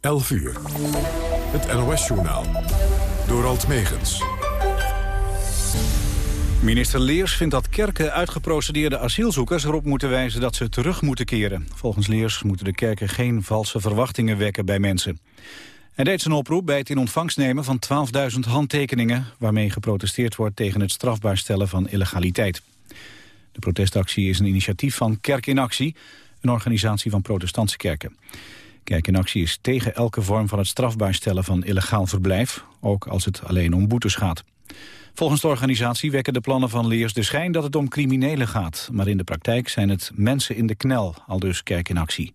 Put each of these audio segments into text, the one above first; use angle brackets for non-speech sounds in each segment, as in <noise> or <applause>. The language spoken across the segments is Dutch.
11 uur. Het NOS-journaal. Door Alt Megens. Minister Leers vindt dat kerken uitgeprocedeerde asielzoekers erop moeten wijzen dat ze terug moeten keren. Volgens Leers moeten de kerken geen valse verwachtingen wekken bij mensen. Hij deed zijn oproep bij het in ontvangst nemen van 12.000 handtekeningen... waarmee geprotesteerd wordt tegen het strafbaar stellen van illegaliteit. De protestactie is een initiatief van Kerk in Actie, een organisatie van protestantse kerken. Kerk in Actie is tegen elke vorm van het strafbaar stellen van illegaal verblijf, ook als het alleen om boetes gaat. Volgens de organisatie wekken de plannen van Leers de schijn dat het om criminelen gaat. Maar in de praktijk zijn het mensen in de knel, al dus Kerk in Actie.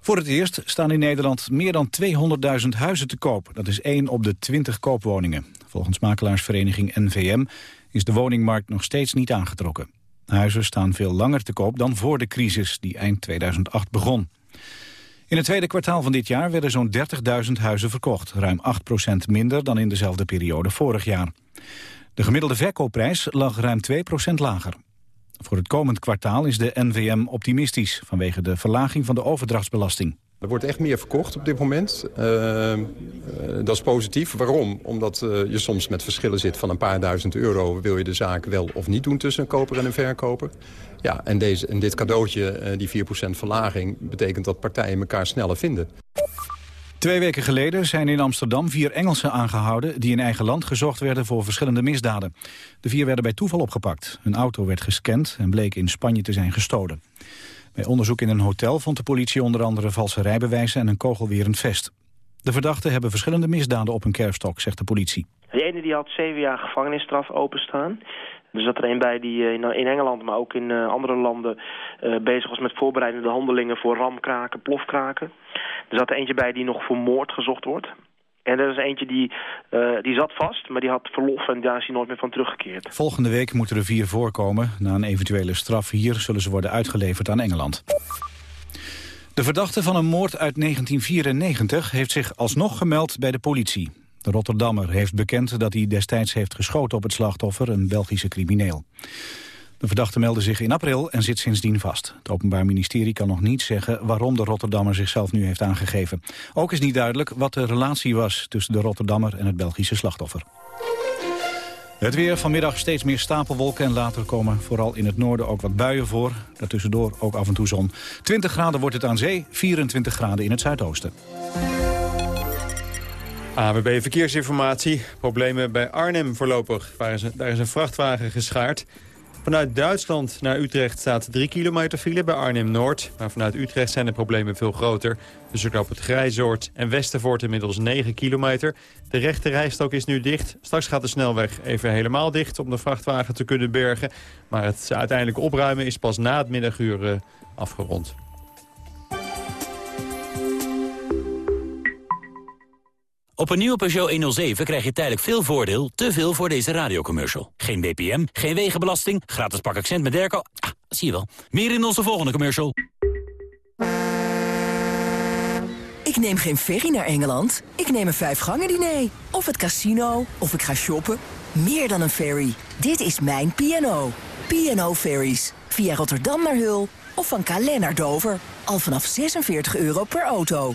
Voor het eerst staan in Nederland meer dan 200.000 huizen te koop. Dat is één op de 20 koopwoningen. Volgens makelaarsvereniging NVM is de woningmarkt nog steeds niet aangetrokken. Huizen staan veel langer te koop dan voor de crisis die eind 2008 begon. In het tweede kwartaal van dit jaar werden zo'n 30.000 huizen verkocht. Ruim 8% minder dan in dezelfde periode vorig jaar. De gemiddelde verkoopprijs lag ruim 2% lager. Voor het komend kwartaal is de NVM optimistisch... vanwege de verlaging van de overdrachtsbelasting. Er wordt echt meer verkocht op dit moment. Uh, dat is positief. Waarom? Omdat uh, je soms met verschillen zit van een paar duizend euro. Wil je de zaak wel of niet doen tussen een koper en een verkoper? Ja, en, deze, en dit cadeautje, uh, die 4% verlaging... betekent dat partijen elkaar sneller vinden. Twee weken geleden zijn in Amsterdam vier Engelsen aangehouden... die in eigen land gezocht werden voor verschillende misdaden. De vier werden bij toeval opgepakt. Hun auto werd gescand en bleek in Spanje te zijn gestolen. Bij onderzoek in een hotel vond de politie onder andere valse rijbewijzen en een kogelwerend vest. De verdachten hebben verschillende misdaden op hun kerfstok, zegt de politie. De ene die had zeven jaar gevangenisstraf openstaan. Er zat er een bij die eh, in Engeland, maar ook in eh, andere landen... Uh, bezig was met voorbereidende handelingen voor ramkraken, plofkraken. Er zat er eentje bij die nog voor moord gezocht wordt. En er is eentje die, uh, die zat vast, maar die had verlof en daar is hij nooit meer van teruggekeerd. Volgende week moeten er vier voorkomen. Na een eventuele straf hier zullen ze worden uitgeleverd aan Engeland. De verdachte van een moord uit 1994 heeft zich alsnog gemeld bij de politie. De Rotterdammer heeft bekend dat hij destijds heeft geschoten op het slachtoffer, een Belgische crimineel. De verdachte meldde zich in april en zit sindsdien vast. Het Openbaar Ministerie kan nog niet zeggen waarom de Rotterdammer zichzelf nu heeft aangegeven. Ook is niet duidelijk wat de relatie was tussen de Rotterdammer en het Belgische slachtoffer. Het weer vanmiddag steeds meer stapelwolken en later komen vooral in het noorden ook wat buien voor. Daartussendoor ook af en toe zon. 20 graden wordt het aan zee, 24 graden in het zuidoosten. AWB Verkeersinformatie. Problemen bij Arnhem voorlopig. Daar is een vrachtwagen geschaard. Vanuit Duitsland naar Utrecht staat 3 kilometer file bij Arnhem-Noord. Maar vanuit Utrecht zijn de problemen veel groter. Dus er op het Grijzoord en Westervoort inmiddels 9 kilometer. De rechte rijstok is nu dicht. Straks gaat de snelweg even helemaal dicht om de vrachtwagen te kunnen bergen. Maar het uiteindelijk opruimen is pas na het middaguur uh, afgerond. Op een nieuwe Peugeot 107 krijg je tijdelijk veel voordeel, te veel voor deze radiocommercial. Geen BPM, geen wegenbelasting, gratis pak accent met Derco. Ah, zie je wel. Meer in onze volgende commercial. Ik neem geen ferry naar Engeland. Ik neem een vijfgangen diner. Of het casino, of ik ga shoppen. Meer dan een ferry. Dit is mijn P&O. P&O Ferries. Via Rotterdam naar Hul of van Calais naar Dover. Al vanaf 46 euro per auto.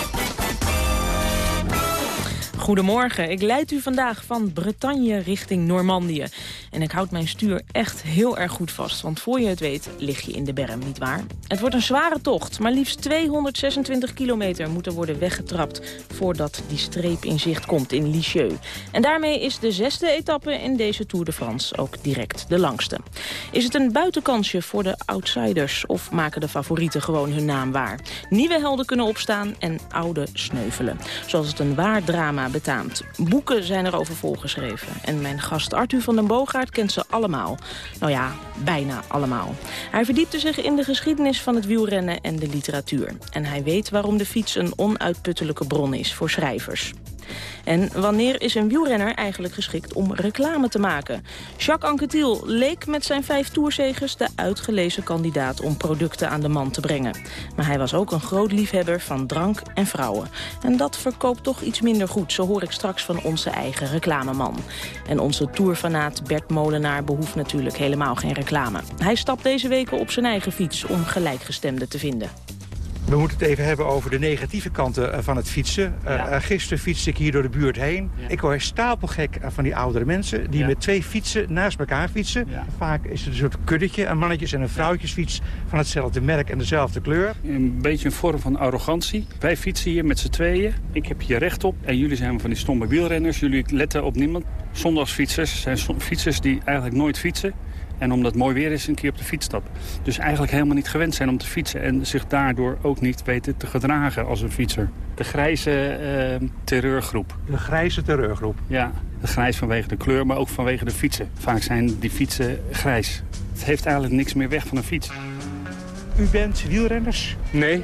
Goedemorgen, ik leid u vandaag van Bretagne richting Normandië. En ik houd mijn stuur echt heel erg goed vast, want voor je het weet lig je in de berm, nietwaar? Het wordt een zware tocht, maar liefst 226 kilometer moeten worden weggetrapt... voordat die streep in zicht komt in Lisieux. En daarmee is de zesde etappe in deze Tour de France ook direct de langste. Is het een buitenkansje voor de outsiders of maken de favorieten gewoon hun naam waar? Nieuwe helden kunnen opstaan en oude sneuvelen. Zoals het een waar drama Boeken zijn erover volgeschreven. En mijn gast Arthur van den Boga Wiegaard kent ze allemaal. Nou ja, bijna allemaal. Hij verdiepte zich in de geschiedenis van het wielrennen en de literatuur. En hij weet waarom de fiets een onuitputtelijke bron is voor schrijvers. En wanneer is een wielrenner eigenlijk geschikt om reclame te maken? Jacques Anquetil leek met zijn vijf toerzegers de uitgelezen kandidaat om producten aan de man te brengen. Maar hij was ook een groot liefhebber van drank en vrouwen. En dat verkoopt toch iets minder goed, zo hoor ik straks van onze eigen reclameman. En onze tourfanaat Bert Molenaar behoeft natuurlijk helemaal geen reclame. Hij stapt deze weken op zijn eigen fiets om gelijkgestemden te vinden. We moeten het even hebben over de negatieve kanten eh, van het fietsen. Uh, gisteren fietste ik hier door de buurt heen. Ik word stapelgek van die oudere mensen die met twee fietsen naast elkaar fietsen. Vaak is het een soort kuddetje, een mannetjes- en een vrouwtjesfiets van hetzelfde merk en dezelfde kleur. Een beetje een vorm van arrogantie. Wij fietsen hier met z'n tweeën. Ik heb hier recht op en jullie zijn van die stomme wielrenners. Jullie letten op niemand. Zondagsfietsers zijn fietsers die eigenlijk nooit fietsen. En omdat het mooi weer is, een keer op de fiets stappen. Dus eigenlijk helemaal niet gewend zijn om te fietsen. En zich daardoor ook niet weten te gedragen als een fietser. De grijze uh, terreurgroep. De grijze terreurgroep? Ja, de grijs vanwege de kleur, maar ook vanwege de fietsen. Vaak zijn die fietsen grijs. Het heeft eigenlijk niks meer weg van een fiets. U bent wielrenners? Nee.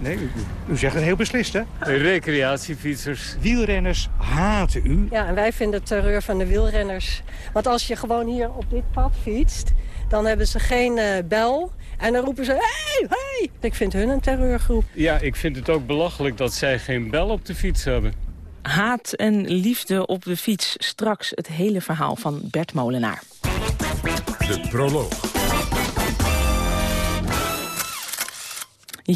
Nee, u, u, zegt het heel beslist, hè? Recreatiefietsers. Wielrenners haten u. Ja, en wij vinden het terreur van de wielrenners. Want als je gewoon hier op dit pad fietst... dan hebben ze geen uh, bel. En dan roepen ze, hey, hey. Ik vind hun een terreurgroep. Ja, ik vind het ook belachelijk dat zij geen bel op de fiets hebben. Haat en liefde op de fiets. Straks het hele verhaal van Bert Molenaar. De proloog.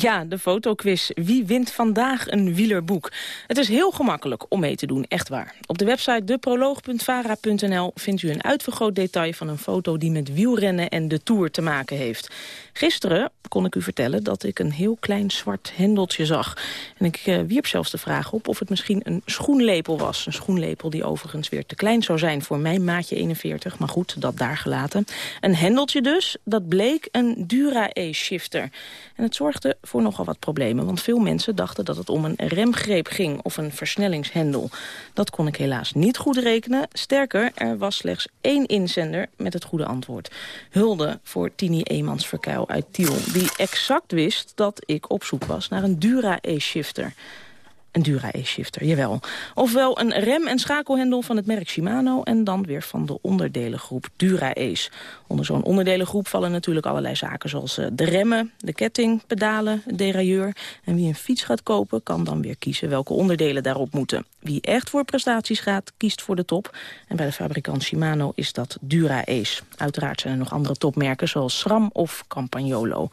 Ja, de fotoquiz. Wie wint vandaag een wielerboek? Het is heel gemakkelijk om mee te doen, echt waar. Op de website deproloog.vara.nl vindt u een uitvergroot detail van een foto die met wielrennen en de Tour te maken heeft. Gisteren kon ik u vertellen dat ik een heel klein zwart hendeltje zag. En ik uh, wierp zelfs de vraag op of het misschien een schoenlepel was. Een schoenlepel die overigens weer te klein zou zijn voor mijn maatje 41. Maar goed, dat daar gelaten. Een hendeltje dus, dat bleek een Dura-E-shifter. En het zorgde voor nogal wat problemen. Want veel mensen dachten dat het om een remgreep ging of een versnellingshendel. Dat kon ik helaas niet goed rekenen. Sterker, er was slechts één inzender met het goede antwoord. Hulde voor Tini Eemans Verkuil uit Tiel. Die exact wist dat ik op zoek was naar een Dura-E-shifter. Een Dura-E-shifter, jawel. Ofwel een rem- en schakelhendel van het merk Shimano... en dan weer van de onderdelengroep Dura-Ace. Onder zo'n onderdelengroep vallen natuurlijk allerlei zaken... zoals eh, de remmen, de ketting, pedalen, de derailleur. En wie een fiets gaat kopen, kan dan weer kiezen welke onderdelen daarop moeten. Wie echt voor prestaties gaat, kiest voor de top. En bij de fabrikant Shimano is dat Dura-Ace. Uiteraard zijn er nog andere topmerken zoals SRAM of Campagnolo.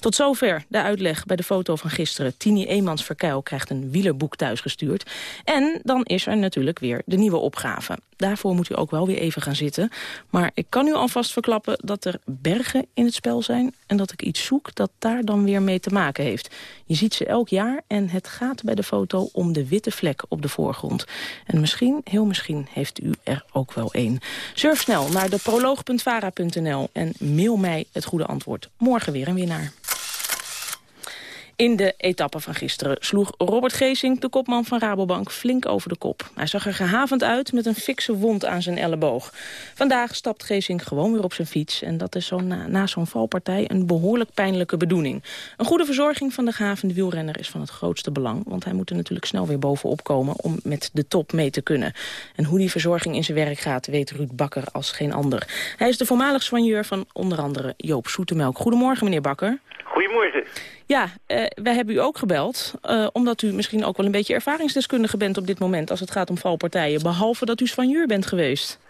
Tot zover de uitleg bij de foto van gisteren. Tini Eemans Verkuil krijgt een wielerboek thuisgestuurd. En dan is er natuurlijk weer de nieuwe opgave. Daarvoor moet u ook wel weer even gaan zitten. Maar ik kan u alvast verklappen dat er bergen in het spel zijn... en dat ik iets zoek dat daar dan weer mee te maken heeft. Je ziet ze elk jaar en het gaat bij de foto om de witte vlek op de voorgrond. En misschien, heel misschien, heeft u er ook wel één. Surf snel naar de en mail mij het goede antwoord. Morgen weer een winnaar. In de etappe van gisteren sloeg Robert Geesink, de kopman van Rabobank, flink over de kop. Hij zag er gehavend uit met een fikse wond aan zijn elleboog. Vandaag stapt Geesink gewoon weer op zijn fiets. En dat is zo na, na zo'n valpartij een behoorlijk pijnlijke bedoeling. Een goede verzorging van de gehavende wielrenner is van het grootste belang. Want hij moet er natuurlijk snel weer bovenop komen om met de top mee te kunnen. En hoe die verzorging in zijn werk gaat, weet Ruud Bakker als geen ander. Hij is de voormalig soigneur van onder andere Joop Zoetemelk. Goedemorgen, meneer Bakker. Goedemorgen. Ja, uh, wij hebben u ook gebeld, uh, omdat u misschien ook wel een beetje ervaringsdeskundige bent op dit moment als het gaat om valpartijen, behalve dat u soigneur bent geweest.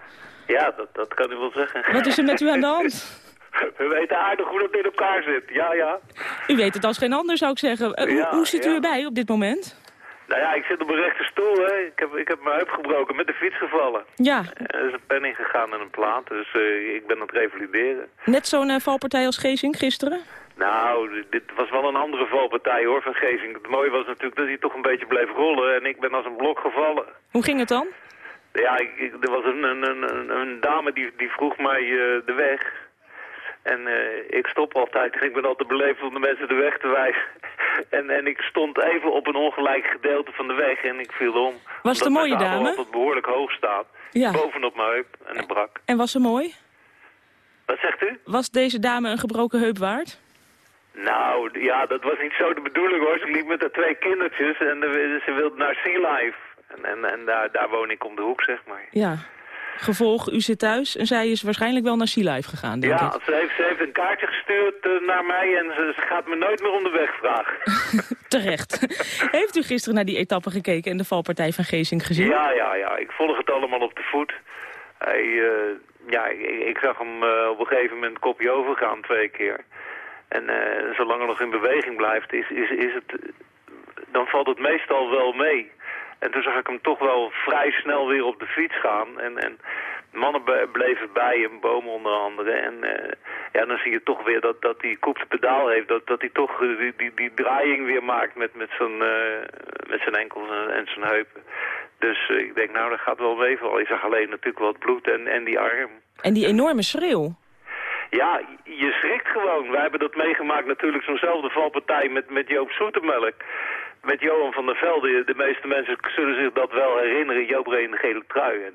Ja, dat, dat kan u wel zeggen. Wat is er met u aan de hand? <laughs> We weten aardig hoe dat in elkaar zit, ja, ja. U weet het als geen ander, zou ik zeggen. Uh, ja, hoe, hoe zit u ja. erbij op dit moment? Nou ja, ik zit op een rechte stoel, hè. Ik heb, ik heb me uitgebroken, met de fiets gevallen. Ja. Er is een pen ingegaan en een plaat, dus ik ben aan het revalideren. Net zo'n valpartij als Geesink gisteren? Nou, dit was wel een andere valpartij hoor, van Geesink. Het mooie was natuurlijk dat hij toch een beetje bleef rollen en ik ben als een blok gevallen. Hoe ging het dan? Ja, ik, ik, er was een, een, een, een, dame die, die vroeg mij uh, de weg. En eh, ik stop altijd en ik ben altijd beleefd om de mensen de weg te wijzen. <laughs> en, en ik stond even op een ongelijk gedeelte van de weg en ik viel om. Was het een mooie Omdat dame? altijd behoorlijk hoog staat. Ja. Bovenop mijn heup en een brak. En was ze mooi? Wat zegt u? Was deze dame een gebroken heup waard? Nou, ja, dat was niet zo de bedoeling hoor. Ze liep met haar twee kindertjes en ze wilde naar Sea Life. En, en, en daar, daar woon ik om de hoek, zeg maar. Ja. Gevolg, u zit thuis en zij is waarschijnlijk wel naar Sea Life gegaan, denk Ja, ik. ze heeft, ze heeft een kaartje gestuurd eh, naar mij en ze, ze gaat me nooit meer om de weg vragen. <laughs> Terecht. Heeft u gisteren naar die etappe gekeken en de valpartij van Geesink gezien? Ja, ja, ja. Ik volg het allemaal op de voet. Hij, eh, ja, ik, ik zag hem eh, op een gegeven moment kopje overgaan twee keer. En eh, zolang hij nog in beweging blijft, is, is, is het, dan valt het meestal wel mee. En toen zag ik hem toch wel vrij snel weer op de fiets gaan. En, en mannen bleven bij hem, bomen onder andere. En eh, ja, dan zie je toch weer dat, dat die koep de pedaal heeft. Dat, dat hij toch eh, die, die, die draaiing weer maakt met, met, zijn, met zijn enkels en, en zijn heupen. Dus ik denk, nou, dat gaat wel meevallen. Ik zag alleen natuurlijk wat bloed en, en die arm. En die enorme schreeuw. Ja, je schrikt gewoon. Wij hebben dat meegemaakt natuurlijk zo'nzelfde valpartij met, met Joop Zoetemelk. Met Johan van der Velde. De meeste mensen zullen zich dat wel herinneren. Joop reed in de gele trui. En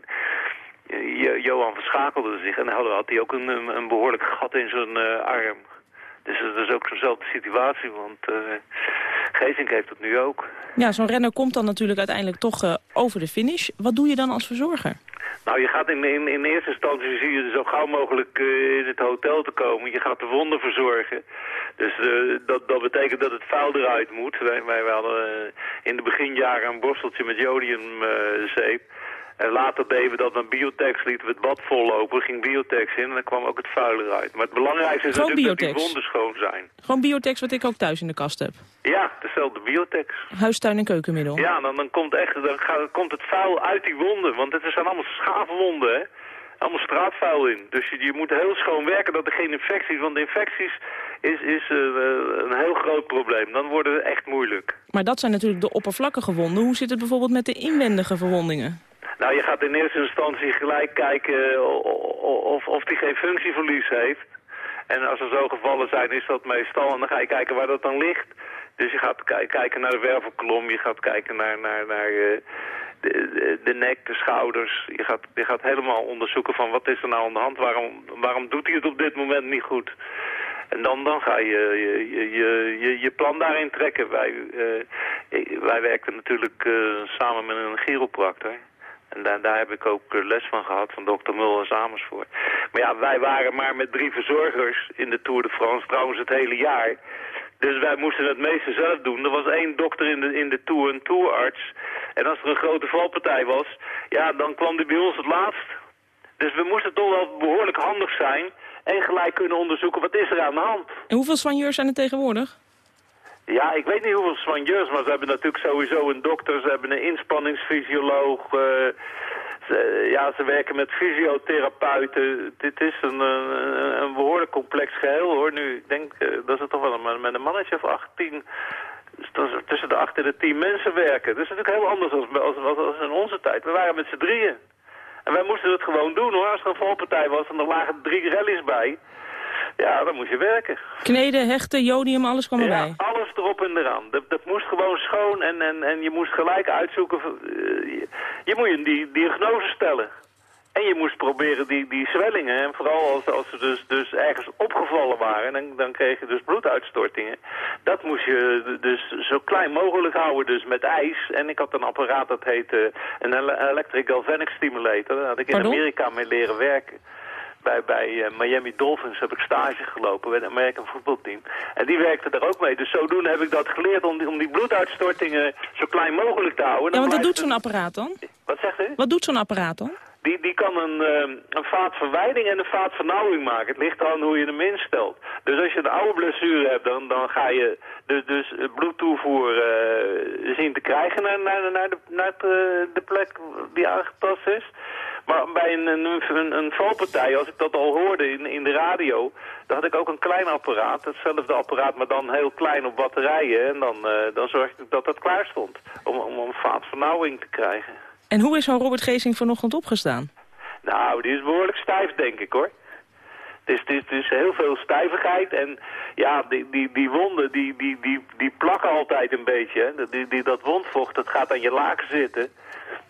eh, Jo- Johan verschakelde zich. En had hij ook een, een, behoorlijk gat in zijn eh, arm. Dus dat is ook zo'nzelfde situatie. Want eh Geesink heeft het nu ook. Ja, zo'n renner komt dan natuurlijk uiteindelijk toch over de finish. Wat doe je dan als verzorger? Nou, je gaat in, in, in eerste instantie zie je zo gauw mogelijk eh, in het hotel te komen. Je gaat de wonden verzorgen. Dus eh, dat, dat betekent dat het vuil eruit moet. Wij, wij hadden eh, in de beginjaren een borsteltje met jodiumzeep. En later deden we dat met biotex, lieten we het bad vollopen, ging biotex in en dan kwam ook het vuil eruit. Maar het belangrijkste is Gewoon natuurlijk dat die wonden schoon zijn. Gewoon biotex wat ik ook thuis in de kast heb. Ja, dezelfde biotex. Huistuin- en keukenmiddel. Ja, dan, dan, komt, echt, dan gaat, komt het vuil uit die wonden. Want het zijn allemaal schaafwonden, hè. Allemaal straatvuil in. Dus je, je moet heel schoon werken dat er geen infecties... Want infecties is, is eh, een heel groot probleem. Dan wordt het echt moeilijk. Maar dat zijn natuurlijk de oppervlakkige wonden. Hoe zit het bijvoorbeeld met de inwendige verwondingen? Nou, je gaat in eerste instantie gelijk kijken o- of, of die geen functieverlies heeft. En als er zo gevallen zijn, is dat meestal. En dan ga je kijken waar dat dan ligt. Dus je gaat ki- kijken naar de wervelkolom, je gaat kijken naar, naar, naar eh, de, de, de nek, de schouders. Je gaat, je gaat helemaal onderzoeken van wat is er nou aan de hand, waarom, waarom doet hij het op dit moment niet goed. En dan, dan ga je je, je, je, je, plan daarin trekken. Wij, eh, wij werken natuurlijk eh, samen met een chiropractor. En daar, heb ik ook eh, les van gehad, van dokter Mulder Amersfoort. Maar ja, wij waren maar met drie verzorgers in de Tour de France, trouwens het hele jaar. Dus wij moesten het meeste zelf doen. Er was één dokter in de, in de Tour, een tourarts. En als er een grote valpartij was, ja, dan kwam die bij ons het laatst. Dus we moesten toch wel behoorlijk handig zijn en gelijk kunnen onderzoeken wat is er aan de hand. En hoeveel soigneurs zijn er tegenwoordig? Ja, ik weet niet hoeveel soigneurs, maar ze hebben natuurlijk sowieso een dokter, ze hebben een inspanningsfysioloog. eh, ja, ze werken met fysiotherapeuten. Dit is een, een, een behoorlijk complex geheel hoor. Nu, ik denk eh, dat ze toch wel een, met een mannetje of 18, dus tussen de 8 en de 10 mensen werken. Dat is natuurlijk heel anders als, als, als, in onze tijd. We waren met z'n drieën. En wij moesten het gewoon doen hoor. Als er een valpartij was en er lagen drie rallies bij. Ja, dan moest je werken. Kneden, hechten, jodium, alles kwam erbij. Ja, alles erop en eraan. Dat, dat moest gewoon schoon en, en, en je moest gelijk uitzoeken. eh, je, je moet je die diagnose stellen. En je moest proberen die, die zwellingen, en vooral als, als ze dus, dus ergens opgevallen waren, dan, dan kreeg je dus bloeduitstortingen. Dat moest je dus zo klein mogelijk houden, dus met ijs. En ik had een apparaat dat heette een ele- electric galvanic stimulator. Daar had ik in Pardon? Amerika mee leren werken. Bij, bij eh, Miami Dolphins heb ik stage gelopen bij het American voetbalteam. En die werkte daar ook mee. Dus zodoende heb ik dat geleerd om die, om die bloeduitstortingen zo klein mogelijk te houden. Ja, want wat doet zo'n apparaat dan? Wat zegt u? Wat doet zo'n apparaat dan? Die, die kan een, eh, een vaatverwijding en een vaatvernauwing maken. Het ligt aan hoe je hem instelt. Dus als je een oude blessure hebt, dan, dan ga je dus, dus bloedtoevoer eh, zien te krijgen naar, naar, naar, de, naar het, eh, de plek die aangetast is. Maar bij een, een, een, valpartij, als ik dat al hoorde in, in de radio, dan had ik ook een klein apparaat. Hetzelfde apparaat, maar dan heel klein op batterijen. En dan, eh, dan zorgde ik dat dat klaar stond om, om een vaatvernauwing te krijgen. En hoe is zo'n Robert Geesing vanochtend opgestaan? Nou, die is behoorlijk stijf, denk ik, hoor. Het is heel veel stijvigheid en ja, die, die, die wonden die, die, die, die plakken altijd een beetje. Hè. Die, die, dat wondvocht, dat gaat aan je laken zitten.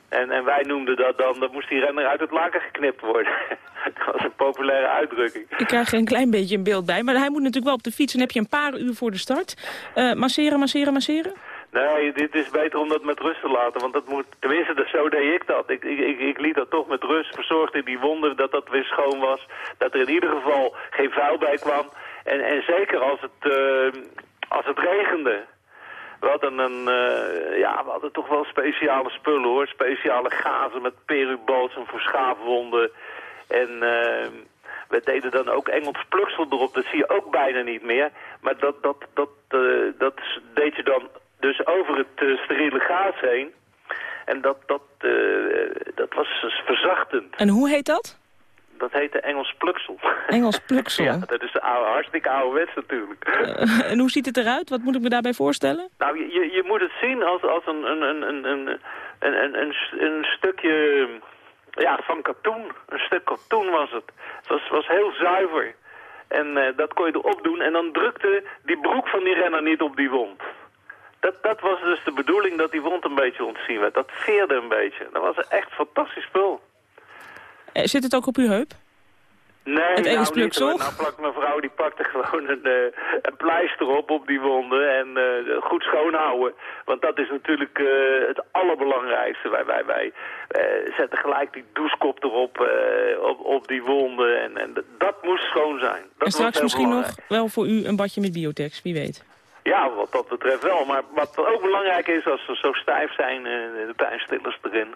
En, en wij noemden dat dan, dan moest die renner uit het laken geknipt worden. <laughs> dat was een populaire uitdrukking. Ik krijg er een klein beetje een beeld bij. Maar hij moet natuurlijk wel op de fiets en heb je een paar uur voor de start. Uh, masseren, masseren, masseren? Nee, dit is beter om dat met rust te laten, want dat moet, tenminste dat, zo deed ik dat. Ik, ik, ik, liet dat toch met rust, verzorgde die wonden dat dat weer schoon was. Dat er in ieder geval geen vuil bij kwam. En, en zeker als het, uh, als het regende. We hadden, een, uh, ja, we hadden toch wel speciale spullen hoor. Speciale gazen met perubalsem voor schaafwonden. En uh, we deden dan ook Engels pluksel erop. Dat zie je ook bijna niet meer. Maar dat, dat, dat, uh, dat deed je dan dus over het uh, steriele gaas heen. En dat, dat, dat was verzachtend. En hoe heet dat? Dat heette Engels pluksel. Engels pluksel? <laughs> ja, dat is oude, hartstikke ouderwets natuurlijk. Uh, en hoe ziet het eruit? Wat moet ik me daarbij voorstellen? Nou, je, je moet het zien als, als een, een, een, een, een, een, een, een stukje ja, van katoen. Een stuk katoen was het. Het was, was heel zuiver. En uh, dat kon je erop doen. En dan drukte die broek van die renner niet op die wond. Dat, dat was dus de bedoeling dat die wond een beetje ontzien werd. Dat veerde een beetje. Dat was echt fantastisch spul. Uh, zit het ook op uw heup? Nee, het nou, niet, nou plakt mijn vrouw die pakte gewoon een, uh, een pleister op op die wonden en uh, goed schoonhouden. Want dat is natuurlijk uh, het allerbelangrijkste. Wij, wij, wij zetten gelijk die douchekop erop op, op die wonden en, en dat moest schoon zijn. Dat en straks misschien nog wel voor u een badje met biotex, wie weet. Ja, wat dat betreft wel. Maar wat ook belangrijk is, als ze zo stijf zijn, de pijnstillers erin.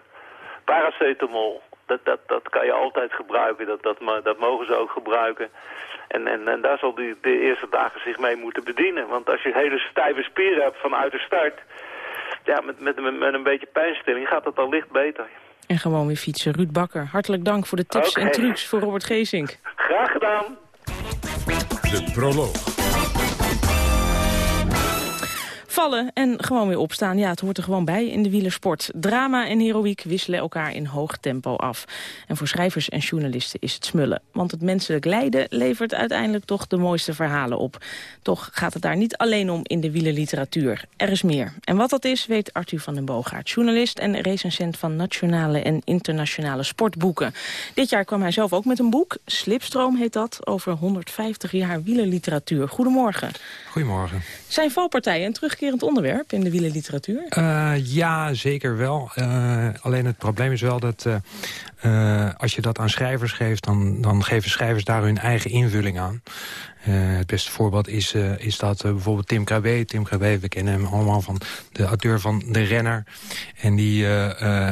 Paracetamol, dat, dat, dat kan je altijd gebruiken. Dat, dat, dat mogen ze ook gebruiken. En, en, en daar zal die de eerste dagen zich mee moeten bedienen. Want als je hele stijve spieren hebt vanuit de start... Ja, met, met, met een beetje pijnstilling gaat het al licht beter. En gewoon weer fietsen. Ruud Bakker, hartelijk dank voor de tips okay. en trucs voor Robert Geesink. Graag gedaan. De proloog. Vallen en gewoon weer opstaan, ja, het hoort er gewoon bij in de wielersport. Drama en heroïek wisselen elkaar in hoog tempo af. En voor schrijvers en journalisten is het smullen. Want het menselijk lijden levert uiteindelijk toch de mooiste verhalen op. Toch gaat het daar niet alleen om in de wielerliteratuur. Er is meer. En wat dat is, weet Arthur van den Boogaard. Journalist en recensent van nationale en internationale sportboeken. Dit jaar kwam hij zelf ook met een boek. Slipstroom heet dat, over 150 jaar wielerliteratuur. Goedemorgen. Goedemorgen. Zijn valpartijen een terugkerend onderwerp in de wielerliteratuur? Uh, ja, zeker wel. Uh, alleen het probleem is wel dat uh, als je dat aan schrijvers geeft... Dan, dan geven schrijvers daar hun eigen invulling aan. Uh, het beste voorbeeld is, uh, is dat bijvoorbeeld Tim Krabbe. Tim Krabbe, we kennen hem allemaal van de auteur van De Renner. En die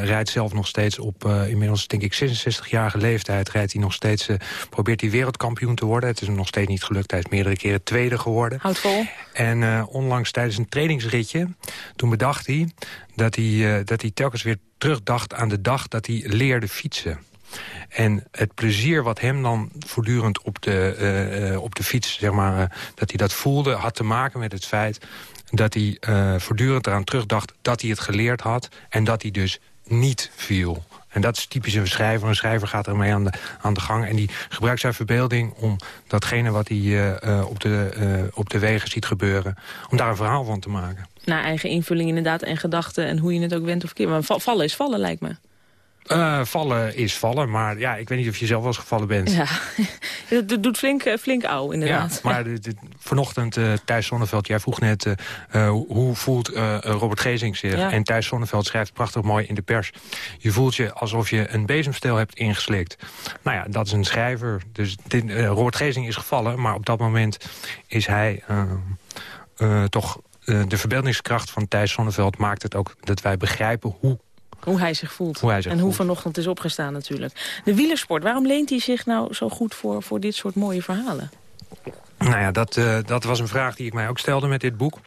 rijdt zelf nog steeds op inmiddels denk ik 66-jarige leeftijd... rijdt hij nog steeds, probeert hij wereldkampioen te worden. Het is hem nog steeds niet gelukt. Hij is meerdere keren tweede geworden. Houdt vol. En onlangs tijdens een trainingsritje, toen bedacht hij... dat hij, dat hij telkens weer terugdacht aan de dag dat hij leerde fietsen. En het plezier wat hem dan voortdurend op de, uh, uh, op de fiets, zeg maar, uh, dat hij dat voelde... had te maken met het feit dat hij voortdurend eraan terugdacht... dat hij het geleerd had en dat hij dus niet viel. En dat is typisch een schrijver. Een schrijver gaat ermee aan de, aan de gang. En die gebruikt zijn verbeelding om datgene wat hij op, de, op de wegen ziet gebeuren... om daar een verhaal van te maken. Naar eigen invulling inderdaad en gedachten en hoe je het ook went of keer. Maar vallen is vallen, lijkt me. Uh, vallen is vallen, maar ja, ik weet niet of je zelf wel eens gevallen bent. Ja, <laughs> dat doet flink, flink ouw, inderdaad. Ja, maar de, de, vanochtend, uh, Thijs Zonneveld, jij vroeg net... Uh, hoe voelt Robert Gezing zich? Ja. En Thijs Zonneveld schrijft prachtig mooi in de pers. Je voelt je alsof je een bezemsteel hebt ingeslikt. Nou ja, dat is een schrijver. Dus dit, Robert Gezing is gevallen, maar op dat moment is hij toch... de verbeeldingskracht van Thijs Zonneveld maakt het ook dat wij begrijpen hoe hoe hij zich voelt. Hoe hij zich en hoe voelt. vanochtend is opgestaan natuurlijk. De wielersport, waarom leent hij zich nou zo goed voor, voor dit soort mooie verhalen? Nou ja, dat, uh, dat was een vraag die ik mij ook stelde met dit boek.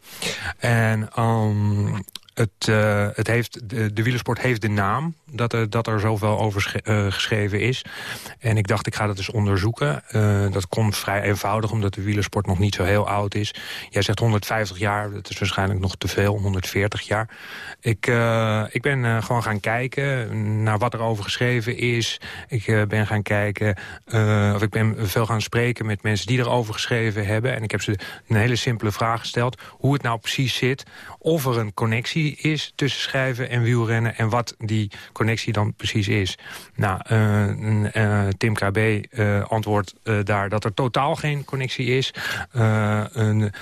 En um, het, uh, het heeft, de, wielersport heeft de naam dat er, dat er zoveel over uh, geschreven is. En ik dacht, ik ga dat eens onderzoeken. Uh, dat komt vrij eenvoudig, omdat de wielersport nog niet zo heel oud is. Jij zegt 150 jaar, dat is waarschijnlijk nog te veel, 140 jaar. Ik, ik ben gewoon gaan kijken naar wat er over geschreven is. Ik ben gaan kijken, of ik ben veel gaan spreken met mensen die erover geschreven hebben. En ik heb ze een hele simpele vraag gesteld. Hoe het nou precies zit. Of er een connectie is tussen schrijven en wielrennen. En wat die connectie dan precies is. Nou, uh, uh, Tim KB uh, antwoordt daar dat er totaal geen connectie is. een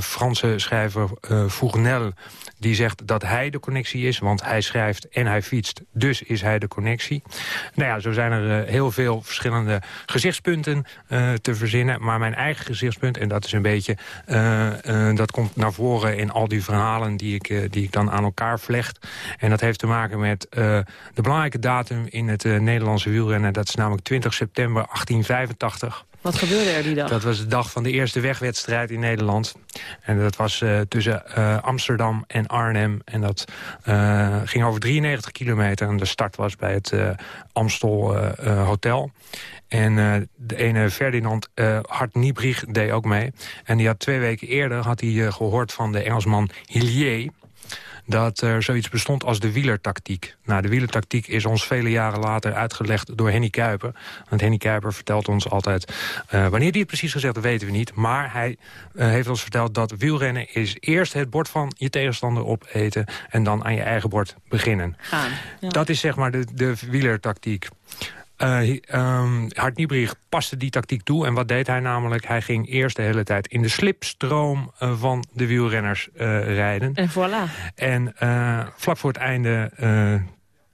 Franse schrijver, Fournel, die zegt dat hij de connectie is. Want hij schrijft en hij fietst. Dus is hij de connectie. Nou ja, zo zijn er heel veel verschillende gezichtspunten te verzinnen. Maar mijn eigen gezichtspunt, en dat is een beetje... dat komt naar voren in al die verhalen die ik, die ik dan aan elkaar vlecht. En dat heeft te maken met de belangrijke datum in het Nederlandse wielrennen. Dat is namelijk 20 september 1885. Wat gebeurde er die dag? Dat was de dag van de eerste wegwedstrijd in Nederland. En dat was uh, tussen uh, Amsterdam en Arnhem. En dat ging over 93 kilometer. En de start was bij het Amstel Hotel. En de ene Ferdinand uh, Hart deed ook mee. En die had twee weken eerder had hij, gehoord van de Engelsman Hillier dat er zoiets bestond als de wielertactiek. Nou, de wielertactiek is ons vele jaren later uitgelegd door Henny Kuiper. Want Henny Kuiper vertelt ons altijd... Uh, wanneer hij het precies gezegd weten we niet. Maar hij uh, heeft ons verteld dat wielrennen is eerst het bord van je tegenstander opeten... en dan aan je eigen bord beginnen. Gaan, ja. Dat is zeg maar de, de wielertactiek. Uh, um, Hart Niebrich paste die tactiek toe. En wat deed hij namelijk? Hij ging eerst de hele tijd in de slipstroom uh, van de wielrenners uh, rijden. En voilà. En vlak voor het einde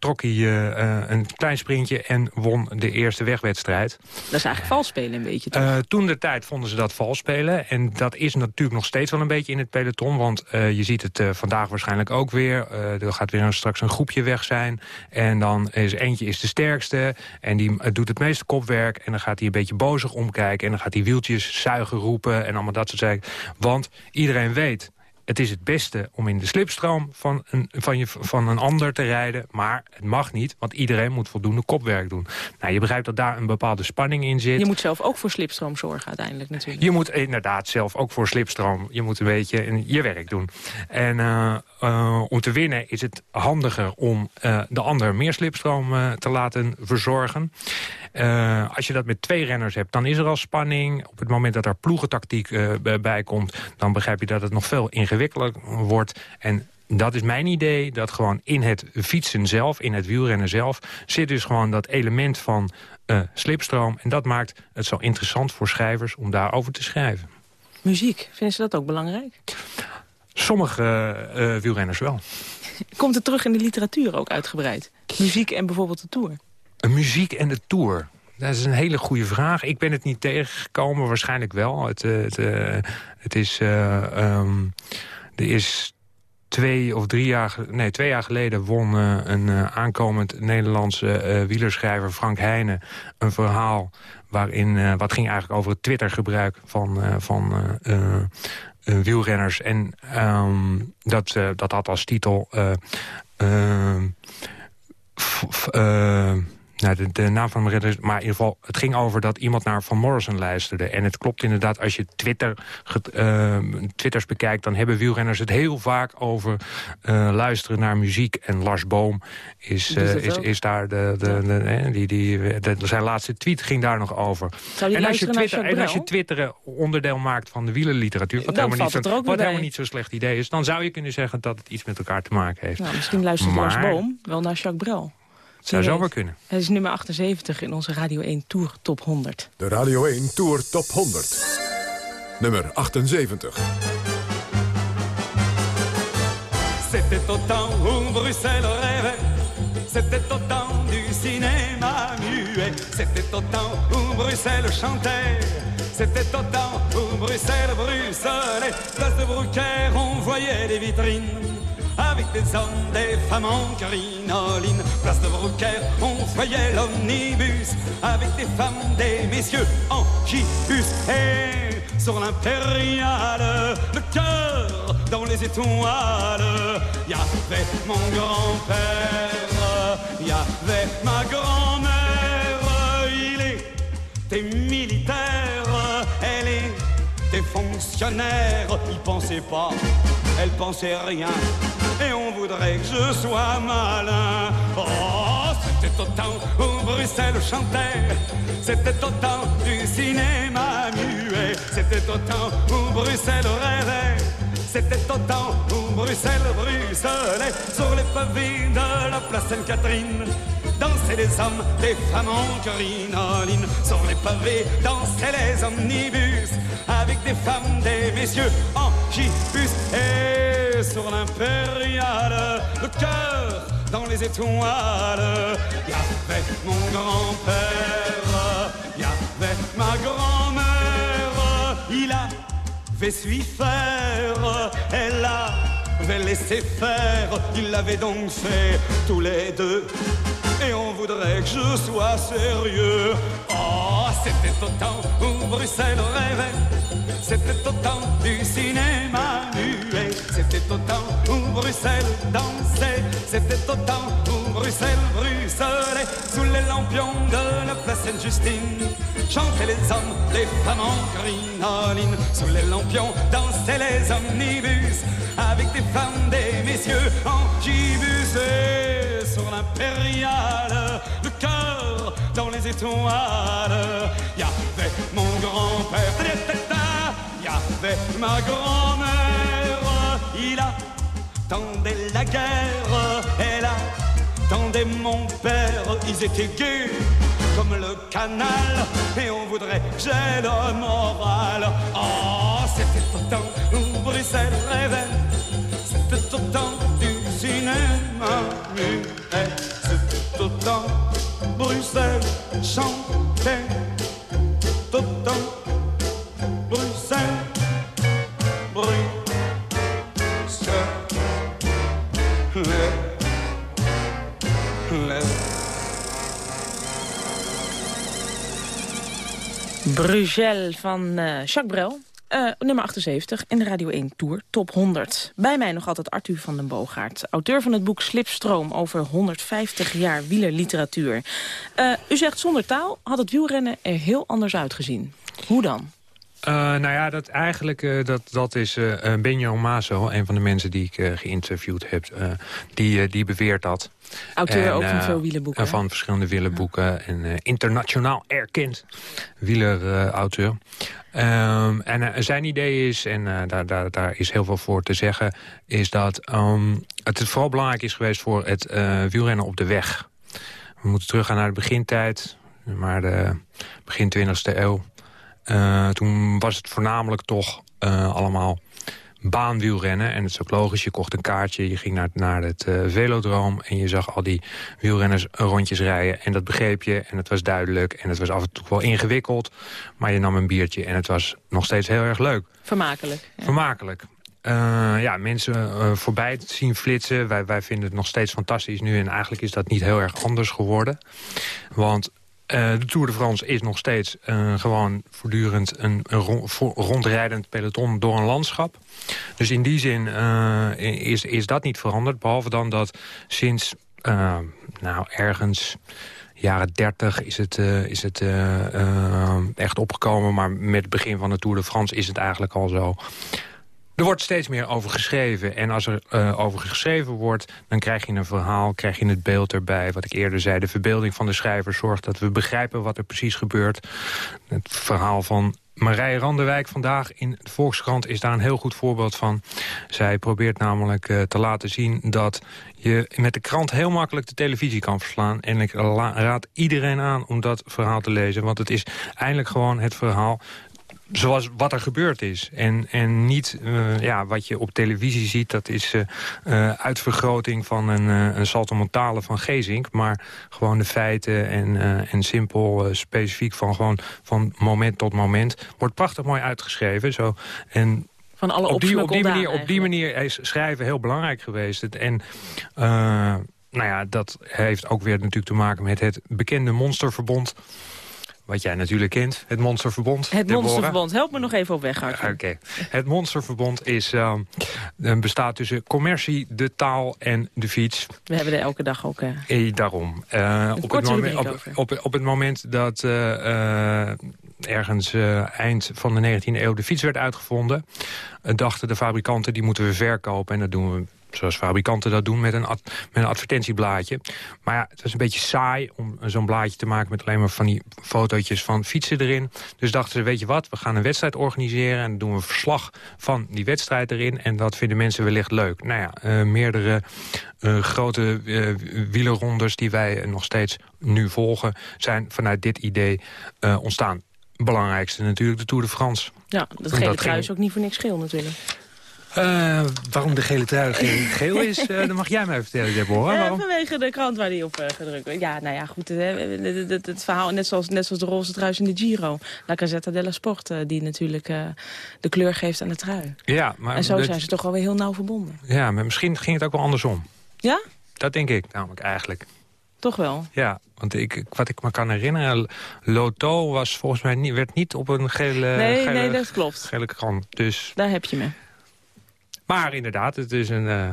trok hij uh, een klein sprintje en won de eerste wegwedstrijd. Dat is eigenlijk vals spelen een beetje, uh, toen de tijd vonden ze dat vals spelen. En dat is natuurlijk nog steeds wel een beetje in het peloton. Want je ziet het vandaag waarschijnlijk ook weer. er gaat weer straks een groepje weg zijn. En dan is eentje is de sterkste. En die doet het meeste kopwerk. En dan gaat hij een beetje bozig omkijken. En dan gaat hij wieltjes zuigen roepen. En allemaal dat soort zaken. Want iedereen weet het is het beste om in de slipstroom van een, van, je, van een ander te rijden. Maar het mag niet, want iedereen moet voldoende kopwerk doen. Nou, je begrijpt dat daar een bepaalde spanning in zit. Je moet zelf ook voor slipstroom zorgen uiteindelijk natuurlijk. Je moet inderdaad zelf ook voor slipstroom. Je moet een beetje je werk doen. En uh, uh, om te winnen is het handiger om uh, de ander meer slipstroom te laten verzorgen. Uh, als je dat met twee renners hebt, dan is er al spanning. Op het moment dat er ploegentactiek uh, bij komt... dan begrijp je dat het nog veel ingewikkelder wordt. En dat is mijn idee, dat gewoon in het fietsen zelf, in het wielrennen zelf... zit dus gewoon dat element van uh, slipstroom. En dat maakt het zo interessant voor schrijvers om daarover te schrijven. Muziek, vinden ze dat ook belangrijk? Sommige uh, wielrenners wel. <laughs> Komt het terug in de literatuur ook uitgebreid? Muziek en bijvoorbeeld de Tour? Muziek en de Tour. Dat is een hele goede vraag. Ik ben het niet tegengekomen, waarschijnlijk wel. Het, het, uh, het is... Uh, um, er is twee of drie jaar, nee, twee jaar geleden won een aankomend Nederlandse wielerschrijver Frank Heijnen een verhaal waarin, wat ging eigenlijk over het Twittergebruik van, van wielrenners. En um, dat, dat had als titel... Ehm, nou, de, de, naam van mijn redder, maar in ieder geval, het ging over dat iemand naar Van Morrison luisterde. En het klopt inderdaad, als je Twitter, uh, Twitters bekijkt... dan hebben wielrenners het heel vaak over uh, luisteren naar muziek. En Lars Boom is, uh, is, is, daar de... de, de, die, die, de, zijn laatste tweet ging daar nog over. en als, je Twitter, en als je twitteren onderdeel maakt van de wielerliteratuur... wat, helemaal niet, zo, wat helemaal niet zo'n slecht idee is... dan zou je kunnen zeggen dat het iets met elkaar te maken heeft. Nou, misschien luistert maar, Lars Boom wel naar Jacques Brel. Zou zomaar kunnen. Het is nummer 78 in onze Radio 1 Tour Top 100. De Radio 1 Tour Top 100. Nummer 78. C'était au temps où Bruxelles rêvait C'était au temps du cinéma muet C'était au temps où Bruxelles chantait C'était au temps où Bruxelles bruxelait Place de Brucaire, on voyait des vitrines avec des hommes, des femmes en crinoline. Place de Brouquer, on voyait l'omnibus, avec des femmes, des messieurs en gibus. Et sur l'impériale, le cœur dans les étoiles, y avait mon grand-père, y avait ma grand-mère. Il était militaire, elle était fonctionnaire. Il pensait pas, elle pensait rien. Et on voudrait que je sois malin. Oh, c'était au temps où Bruxelles chantait. C'était au temps du cinéma muet. C'était au temps où Bruxelles rêvait. C'était au temps où Bruxelles bruxelait sur les pavés de la place Sainte-Catherine. Dansaient les hommes, les femmes en crinoline. Sur les pavés dansaient les omnibus avec des femmes, des messieurs en gibus. Sur l'impériale, le cœur dans les étoiles. Il y avait mon grand-père, il y avait ma grand-mère. Il avait su faire, elle avait laissé faire. Ils l'avaient donc fait tous les deux. Et on voudrait que je sois sérieux. Oh, c'était au temps où Bruxelles rêvait. C'était au temps du cinéma muet. C'était au temps où Bruxelles dansait. C'était au temps où Bruxelles bruxelait. Sous les lampions de la place Sainte-Justine. Chantaient les hommes, les femmes en crinoline. Sous les lampions dansaient les omnibus. Avec des femmes, des messieurs en gibus. Et sur l'impériale, le dans les étoiles. Il y avait mon grand-père. Il y avait ma grand-mère. Il attendait la guerre. Elle attendait mon père. Ils étaient gays comme le canal. Et on voudrait que j'ai le moral. Oh, c'était temps où Bruxelles rêvait. C'était au temps du cinéma muet. C'était temps Bruxelles Bruxelles. Brugel van eh, Jacques Brel. Eh, nummer 78 in de Radio 1 Tour, top 100. Bij mij nog altijd Arthur van den Boogaard. Auteur van het boek Slipstroom over 150 jaar wielerliteratuur. Eh, u zegt zonder taal had het wielrennen er heel anders uitgezien. Hoe dan? Uh, nou ja, dat eigenlijk uh, dat, dat is uh, Benjo Maso, een van de mensen die ik geïnterviewd heb. die, die beweert dat. Auteur en, ook van veel wielerboeken. Van verschillende wielerboeken. En internationaal erkend wielerauteur. Um, en zijn idee is, en daar, daar, daar is heel veel voor te zeggen... is dat um, het vooral belangrijk is geweest voor het wielrennen op de weg. We moeten teruggaan naar de begintijd. Maar begin 20e eeuw. Toen was het voornamelijk toch allemaal baanwielrennen. En het is ook logisch, je kocht een kaartje, je ging naar, naar het uh, velodroom... en je zag al die wielrenners rondjes rijden. En dat begreep je en het was duidelijk en het was af en toe wel ingewikkeld. Maar je nam een biertje en het was nog steeds heel erg leuk. Vermakelijk. Ja. Vermakelijk. Uh, ja, mensen uh, voorbij zien flitsen. Wij, wij vinden het nog steeds fantastisch nu. En eigenlijk is dat niet heel erg anders geworden. Want uh, de Tour de France is nog steeds uh, gewoon voortdurend een, een rond, rondrijdend peloton door een landschap. Dus in die zin uh, is, is dat niet veranderd. Behalve dan dat sinds nou, ergens jaren 30 is het, is het echt opgekomen. Maar met het begin van de Tour de France is het eigenlijk al zo... Er wordt steeds meer over geschreven. En als er uh, over geschreven wordt, dan krijg je een verhaal, krijg je het beeld erbij. Wat ik eerder zei, de verbeelding van de schrijver zorgt dat we begrijpen wat er precies gebeurt. Het verhaal van Marije Randewijk vandaag in de Volkskrant is daar een heel goed voorbeeld van. Zij probeert namelijk uh, te laten zien dat je met de krant heel makkelijk de televisie kan verslaan. En ik raad iedereen aan om dat verhaal te lezen. Want het is eindelijk gewoon het verhaal zoals wat er gebeurd is. En, en niet uh, ja, wat je op televisie ziet, dat is uh, uh, uitvergroting van een, een saltomontale van Gezink. Maar gewoon de feiten en, en simpel, specifiek van gewoon van moment tot moment. Wordt prachtig mooi uitgeschreven. Zo. En van alle op die, op die manier, eigenlijk. Op die manier is schrijven heel belangrijk geweest. En nou ja, dat heeft ook weer natuurlijk te maken met het bekende monsterverbond wat jij natuurlijk kent, het Monsterverbond. Het Deborah. Monsterverbond. Help me nog even op weg, Hartje. Oké. Het Monsterverbond is, uh, bestaat tussen commercie, de taal en de fiets. We hebben er elke dag ook... Uh, e, daarom. Uh, op, het moment, op, op, op, het moment dat ergens eind van de 19e eeuw de fiets werd uitgevonden... dachten de fabrikanten, die moeten we verkopen. En dat doen we zoals fabrikanten dat doen met een, ad, met een advertentieblaadje. Maar ja, het was een beetje saai om zo'n blaadje te maken... met alleen maar van die fotootjes van fietsen erin. Dus dachten ze, weet je wat, we gaan een wedstrijd organiseren... en dan doen we een verslag van die wedstrijd erin... en dat vinden mensen wellicht leuk. Nou ja, uh, meerdere uh, grote uh, wielerrondes die wij nog steeds nu volgen... zijn vanuit dit idee ontstaan. belangrijkste natuurlijk de Tour de France. Ja, dat gele trui is ook niet voor niks geel natuurlijk. Uh, waarom de gele trui geel is, <laughs> uh, dat mag jij mij vertellen, Deborah. Waarom? Uh, vanwege de krant waar die op gedrukt werd. Ja, nou ja, goed. Het, het, verhaal, net zoals, net zoals de roze trui in de Giro. La Gazzetta della Sport, die natuurlijk de kleur geeft aan de trui. Ja, maar en zo zijn ze toch wel weer heel nauw verbonden. Ja, maar misschien ging het ook wel andersom. Ja? Dat denk ik namelijk eigenlijk. Toch wel? Ja, want ik, wat ik me kan herinneren... Loto was volgens mij niet, werd niet op een gele, nee, gele, nee, dat klopt. gele krant. Dus... Daar heb je me. Maar inderdaad, het is een uh,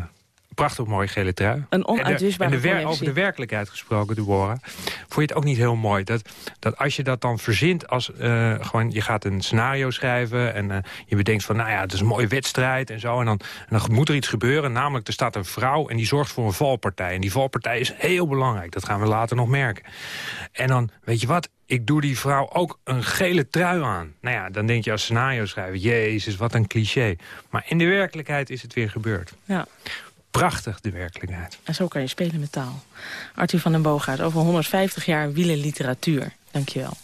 prachtig mooi gele trui. Een onuitwisbare en de, en de Over de werkelijkheid gesproken, Deborah. Vond je het ook niet heel mooi? Dat, dat als je dat dan verzint als... Uh, gewoon, je gaat een scenario schrijven en uh, je bedenkt van... nou ja, het is een mooie wedstrijd en zo. En dan, en dan moet er iets gebeuren. Namelijk, er staat een vrouw en die zorgt voor een valpartij. En die valpartij is heel belangrijk. Dat gaan we later nog merken. En dan, weet je wat ik doe die vrouw ook een gele trui aan. Nou ja, dan denk je als scenario schrijver... Jezus, wat een cliché. Maar in de werkelijkheid is het weer gebeurd. Ja. Prachtig, de werkelijkheid. En zo kan je spelen met taal. Arthur van den Boogaard over 150 jaar wielerliteratuur. Dankjewel.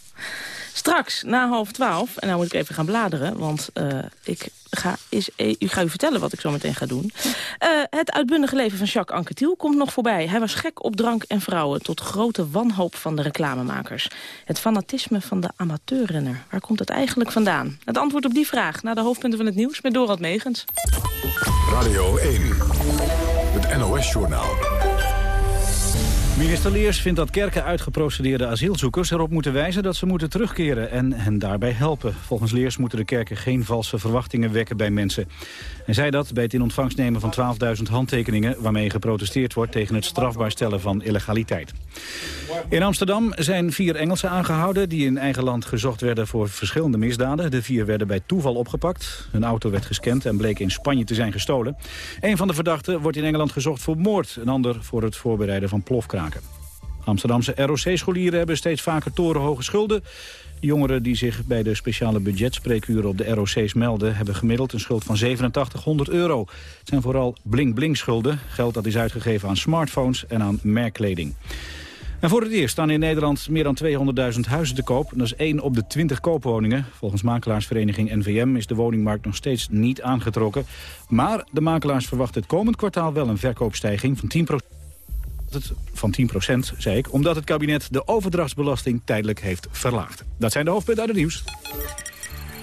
Straks, na half twaalf, en nou moet ik even gaan bladeren... want uh, ik ga, is, ik ga u vertellen wat ik zo meteen ga doen. Uh, het uitbundige leven van Jacques Anquetil komt nog voorbij. Hij was gek op drank en vrouwen, tot grote wanhoop van de reclamemakers. Het fanatisme van de amateurrenner. Waar komt het eigenlijk vandaan? Het antwoord op die vraag na de hoofdpunten van het nieuws met Dorald Megens. Radio 1, het NOS-journaal. Minister Leers vindt dat kerken uitgeprocedeerde asielzoekers erop moeten wijzen dat ze moeten terugkeren en hen daarbij helpen. Volgens Leers moeten de kerken geen valse verwachtingen wekken bij mensen. Hij zei dat bij het in ontvangst nemen van 12.000 handtekeningen waarmee geprotesteerd wordt tegen het strafbaar stellen van illegaliteit. In Amsterdam zijn vier Engelsen aangehouden die in eigen land gezocht werden voor verschillende misdaden. De vier werden bij toeval opgepakt. Hun auto werd gescand en bleek in Spanje te zijn gestolen. Een van de verdachten wordt in Engeland gezocht voor moord, een ander voor het voorbereiden van plofkraken. Amsterdamse ROC-scholieren hebben steeds vaker torenhoge schulden. Jongeren die zich bij de speciale budgetspreekuren op de ROC's melden... hebben gemiddeld een schuld van 8700 euro. Het zijn vooral bling-bling schulden. Geld dat is uitgegeven aan smartphones en aan merkkleding. En voor het eerst staan in Nederland meer dan 200.000 huizen te koop. Dat is 1 op de 20 koopwoningen. Volgens makelaarsvereniging NVM is de woningmarkt nog steeds niet aangetrokken. Maar de makelaars verwachten het komend kwartaal wel een verkoopstijging van 10 het van 10% zei ik, omdat het kabinet de overdrachtsbelasting tijdelijk heeft verlaagd. Dat zijn de hoofdpunten uit het nieuws.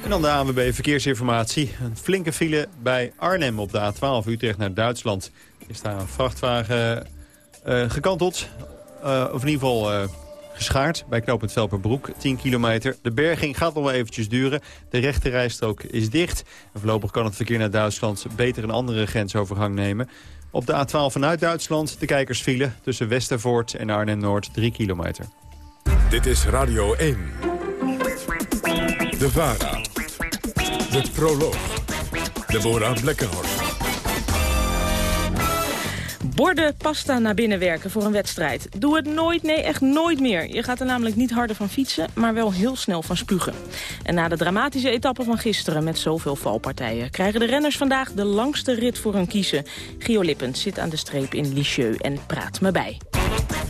En dan de ANWB Verkeersinformatie. Een flinke file bij Arnhem op de A12 Utrecht naar Duitsland. Is daar een vrachtwagen uh, gekanteld. Uh, of in ieder geval uh, geschaard bij knooppunt Velperbroek. 10 kilometer. De berging gaat nog wel eventjes duren. De rechte rijstrook is dicht. En voorlopig kan het verkeer naar Duitsland beter een andere grensovergang nemen. Op de A12 vanuit Duitsland de kijkersfile tussen Westervoort en Arnhem-Noord 3 kilometer. Dit is Radio 1. De VARA. De Proloog. Deborah Blekkenhorst. Borden pasta naar binnen werken voor een wedstrijd. Doe het nooit, nee echt nooit meer. Je gaat er namelijk niet harder van fietsen, maar wel heel snel van spugen. En na de dramatische etappe van gisteren met zoveel valpartijen... krijgen de renners vandaag de langste rit voor hun kiezen. Gio Lippens zit aan de streep in Lisieux en praat me bij.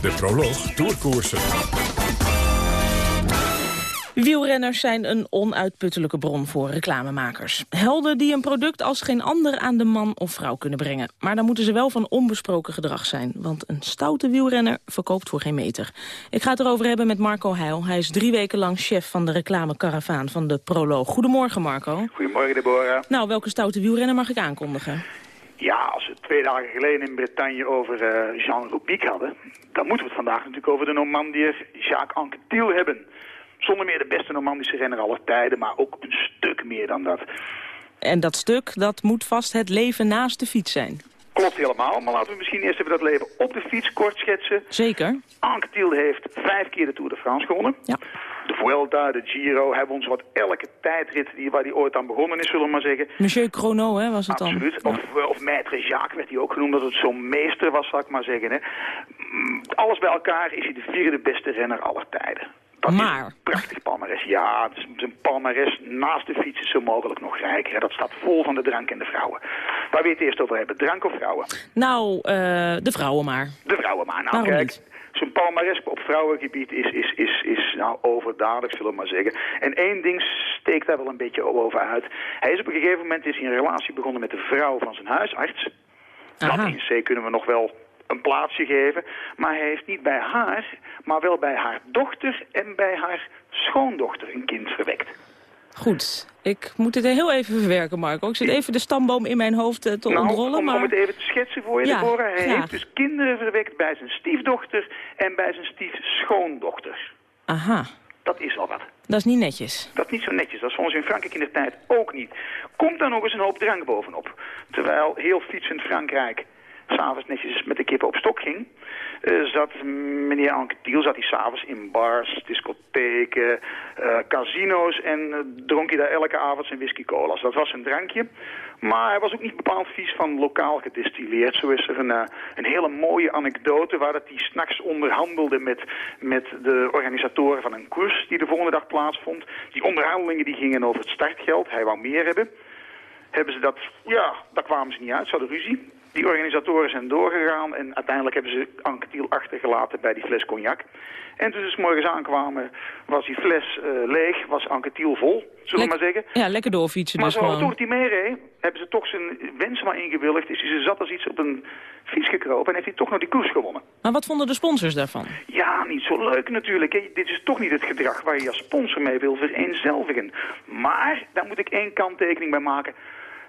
De proloog Tourkoersen. Wielrenners zijn een onuitputtelijke bron voor reclamemakers. Helden die een product als geen ander aan de man of vrouw kunnen brengen. Maar dan moeten ze wel van onbesproken gedrag zijn. Want een stoute wielrenner verkoopt voor geen meter. Ik ga het erover hebben met Marco Heil. Hij is drie weken lang chef van de reclamekaravaan van de Proloog. Goedemorgen Marco. Goedemorgen Deborah. Nou, welke stoute wielrenner mag ik aankondigen? Ja, als we twee dagen geleden in Bretagne over uh, Jean Robic hadden... dan moeten we het vandaag natuurlijk over de Normandier Jacques Anquetil hebben Zonder meer de beste Normandische renner aller tijden, maar ook een stuk meer dan dat. En dat stuk, dat moet vast het leven naast de fiets zijn. Klopt helemaal, maar laten we misschien eerst even dat leven op de fiets kort schetsen. Zeker. Anke Thiel heeft vijf keer de Tour de France gewonnen. Ja. De Vuelta, de Giro, hebben ons wat elke tijdrit die, waar die ooit aan begonnen is, zullen we maar zeggen. Monsieur Chrono, hè, was het dan? Absoluut. Of, eh, of Maître Jacques werd hij ook genoemd, dat het zo'n meester was, zal ik maar zeggen. Hè. Mm, Alles bij elkaar is hij de vierde beste renner aller tijden. Dat Maar? prachtig palmares. Ja, het is een palmares naast de fiets is zo mogelijk nog rijker. Dat staat vol van de drank en de vrouwen. Waar we het eerst over hebben, drank of vrouwen? Nou, eh, de vrouwen maar. De vrouwen maar. Nou, Waarom kijk, zo'n palmares op vrouwengebied is, is, is, is nou, overdadig, zullen we maar zeggen. En één ding steekt daar wel een beetje over uit. Hij is op een gegeven moment is hij een relatie begonnen met de vrouw van zijn huisarts. Dat in C kunnen we nog wel een plaatsje geven. Maar hij heeft niet bij haar, maar wel bij haar dochter en bij haar schoondochter een kind verwekt. Goed, ik moet het heel even verwerken, Marco. Ik zit even de stamboom in mijn hoofd eh, te nou, ontrollen, om, maar... om het even te schetsen voor je, Ja, Deborah. Hij graag. heeft dus kinderen verwekt bij zijn stiefdochter en bij zijn stiefschoondochter. Aha, Dat is al wat. dat is niet netjes. Dat is niet zo netjes. Dat is volgens in Frankrijk in de tijd ook niet. Komt daar nog eens een hoop drank bovenop. Terwijl heel fietsend Frankrijk s'avonds netjes met de kippen op stok ging... eh, zat meneer Anquetil zat s'avonds in bars, discotheken, eh, casino's... en eh, dronk hij daar elke avond zijn whisky cola's. Dat was zijn drankje. Maar hij was ook niet bepaald vies van lokaal gedistilleerd. Zo is er een, een hele mooie anekdote waar dat hij s'nachts onderhandelde met, met de organisatoren van een koers die de volgende dag plaatsvond. Die onderhandelingen die gingen over het startgeld. Hij wou meer hebben. Hebben ze dat, ja, daar kwamen ze niet uit. Ze hadden ruzie. Die organisatoren zijn doorgegaan en uiteindelijk hebben ze Anquetil achtergelaten bij die fles cognac. En toen ze 's morgens aankwamen was die fles eh, leeg, was Anquetil vol, zullen we maar zeggen. Ja, lekker doorfietsen Maar dus gewoon. toen hij meereed, hebben ze toch zijn wens maar ingewilligd. Is hij ze zat als iets op een fiets gekropen en heeft hij toch nog die koers gewonnen. Maar wat vonden de sponsors daarvan? Ja, niet zo leuk natuurlijk. Dit is toch niet het gedrag waar je als sponsor mee wil vereenzelvigen. Maar, daar moet ik één kanttekening bij maken.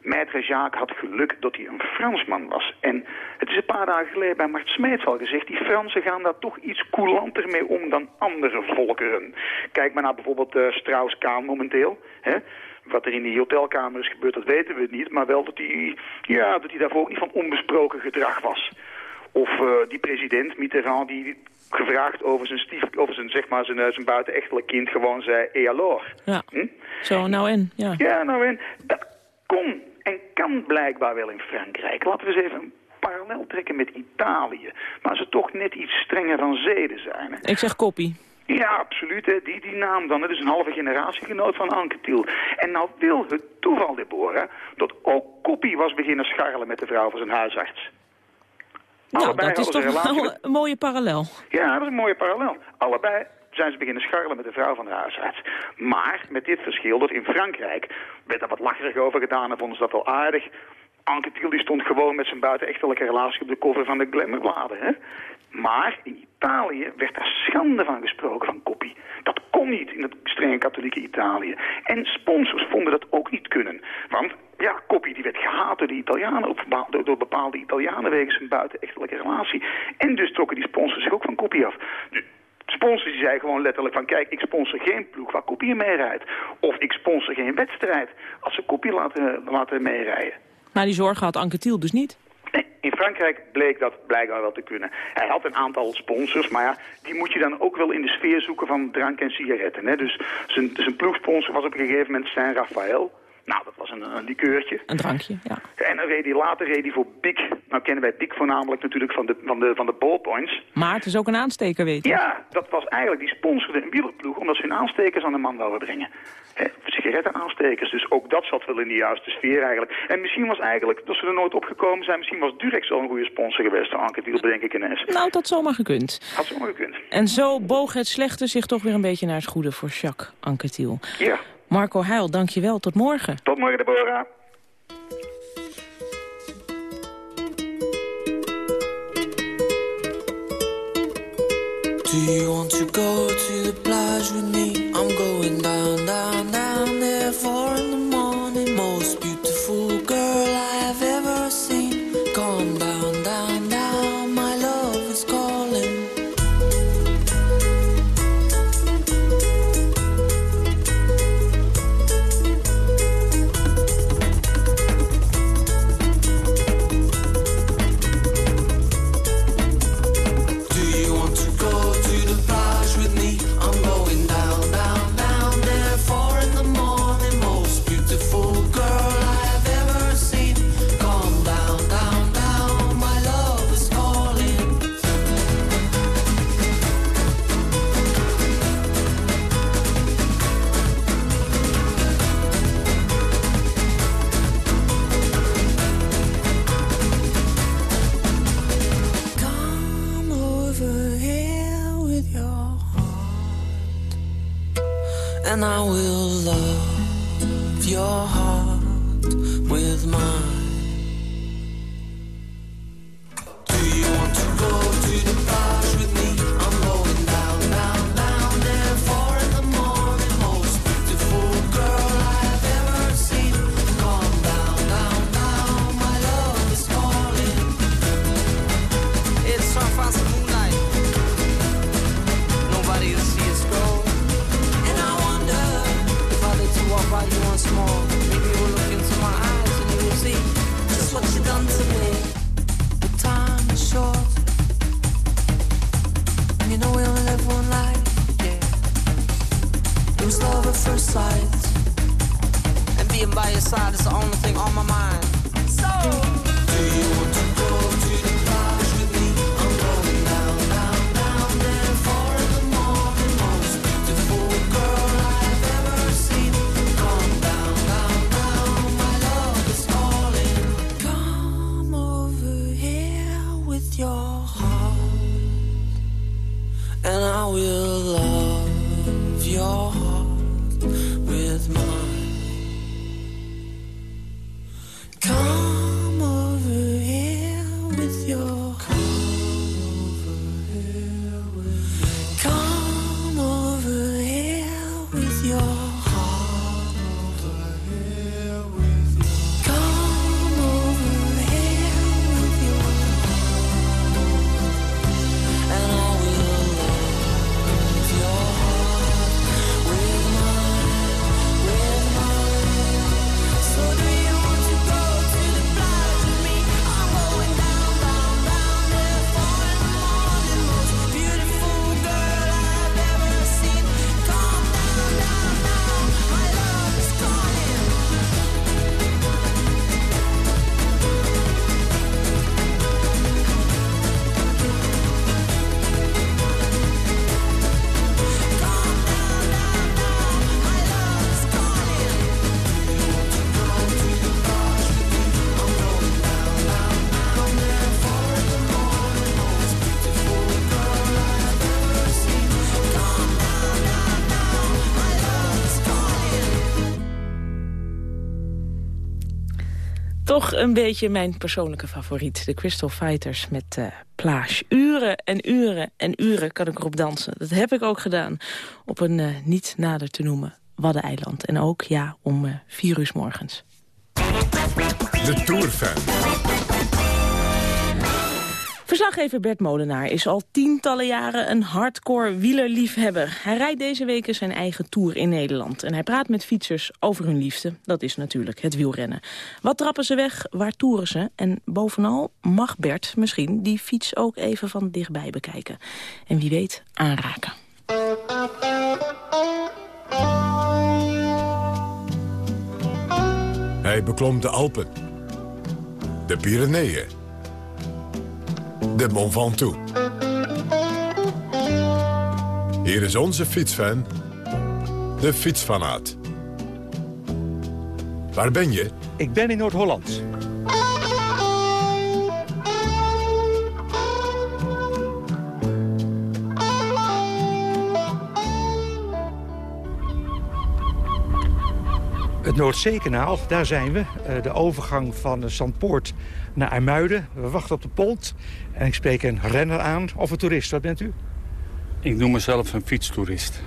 Maître Jacques had geluk dat hij een Fransman was. En het is een paar dagen geleden bij Mart Smeets al gezegd... die Fransen gaan daar toch iets coulanter mee om dan andere volkeren. Kijk maar naar bijvoorbeeld eh Strauss-Kaan momenteel. Hè. Wat er in die hotelkamer is gebeurd, dat weten we niet. Maar wel dat hij, ja, dat hij daarvoor ook niet van onbesproken gedrag was. Of eh, die president, Mitterrand, die gevraagd over zijn, stief, over zijn, zeg maar, zijn, eh, zijn buitenechtelijk kind gewoon zei, et alors? Ja, Hm? zo, nou en, ja. Ja, nou en dat kon en kan blijkbaar wel in Frankrijk. Laten we eens even een parallel trekken met Italië. Waar ze toch net iets strenger van zeden zijn. hè. Ik zeg koppie. Ja, absoluut. Hè. Die, die naam dan. Het is een halve generatiegenoot van Anquetil. En nou wil het toeval, Deborah, dat ook Koppie was beginnen scharrelen met de vrouw van zijn huisarts. Nou, Allebei dat is toch wel een mooie parallel. ja, dat is een mooie parallel. Allebei zijn ze beginnen scharrelen met de vrouw van de huisarts. Maar met dit verschil dat in Frankrijk werd er wat lacherig over gedaan en vonden ze dat wel aardig. Die stond gewoon met zijn buitenechtelijke relatie op de cover van de Glamour-bladen. Hè? Maar in Italië werd daar schande van gesproken van Koppie. Dat kon niet in het strenge katholieke Italië. En sponsors vonden dat ook niet kunnen. Want ja, Koppie die werd gehaat door de Italianen, door, door bepaalde Italianen wegens zijn buitenechtelijke relatie. En dus trokken die sponsors zich ook van Koppie af. Sponsors die zei gewoon letterlijk van kijk, ik sponsor geen ploeg waar Koppie in meerijdt. Of ik sponsor geen wedstrijd als ze Koppie laten, laten meerijden. Maar die zorgen had Anquetil dus niet. Nee, in Frankrijk bleek dat blijkbaar wel te kunnen. Hij had een aantal sponsors, maar ja, die moet je dan ook wel in de sfeer zoeken van drank en sigaretten. Hè? Dus zijn, zijn ploegsponsor was op een gegeven moment Saint-Raphaël. Nou, dat was een, een likeurtje. Een drankje, ja. En dan reed hij, later reed hij voor Bic. Nou kennen wij Bic voornamelijk natuurlijk van de, van de, van de ballpoints. Maar het is ook een aansteker, weet je. Ja, dat was eigenlijk, die sponsorde een wielerploeg omdat ze hun aanstekers aan de man wouden brengen. Sigarettenaanstekers, dus ook dat zat wel in de juiste sfeer eigenlijk. En misschien was eigenlijk, dat ze er nooit opgekomen zijn, misschien was Durex al een goede sponsor geweest Anquetil, bedenk ik ineens. Nou, dat had zomaar gekund. Had zomaar gekund. En zo boog het slechte zich toch weer een beetje naar het goede voor Jacques Anquetil. Ja, Marco Heil, dankjewel. Tot morgen. tot morgen Deborah. Do you want to go to the plage with me? I'm going down, down, down there. Four in the Een beetje mijn persoonlijke favoriet. De Crystal Fighters met uh. Uren en uren en uren kan ik erop dansen. Dat heb ik ook gedaan. Op een uh, niet nader te noemen Waddeneiland. En ook, ja, om uh, vier uur morgens. De Tourfan. Verslaggever Bert Molenaar is al tientallen jaren een hardcore wielerliefhebber. Hij rijdt deze weken zijn eigen tour in Nederland. En hij praat met fietsers over hun liefde. Dat is natuurlijk het wielrennen. Wat trappen ze weg, waar toeren ze? En bovenal mag Bert misschien die fiets ook even van dichtbij bekijken. En wie weet aanraken. Hij beklom de Alpen. De Pyreneeën. De Mont Ventoux. Hier is onze fietsfan, de fietsfanaat. Waar ben je? Ik ben in Noord-Holland. Het Noordzeekanaal, daar zijn we. Uh, de overgang van Zandpoort naar IJmuiden. We wachten op de pont. En ik spreek een renner aan of een toerist. Wat bent u? Ik noem mezelf een fietstoerist.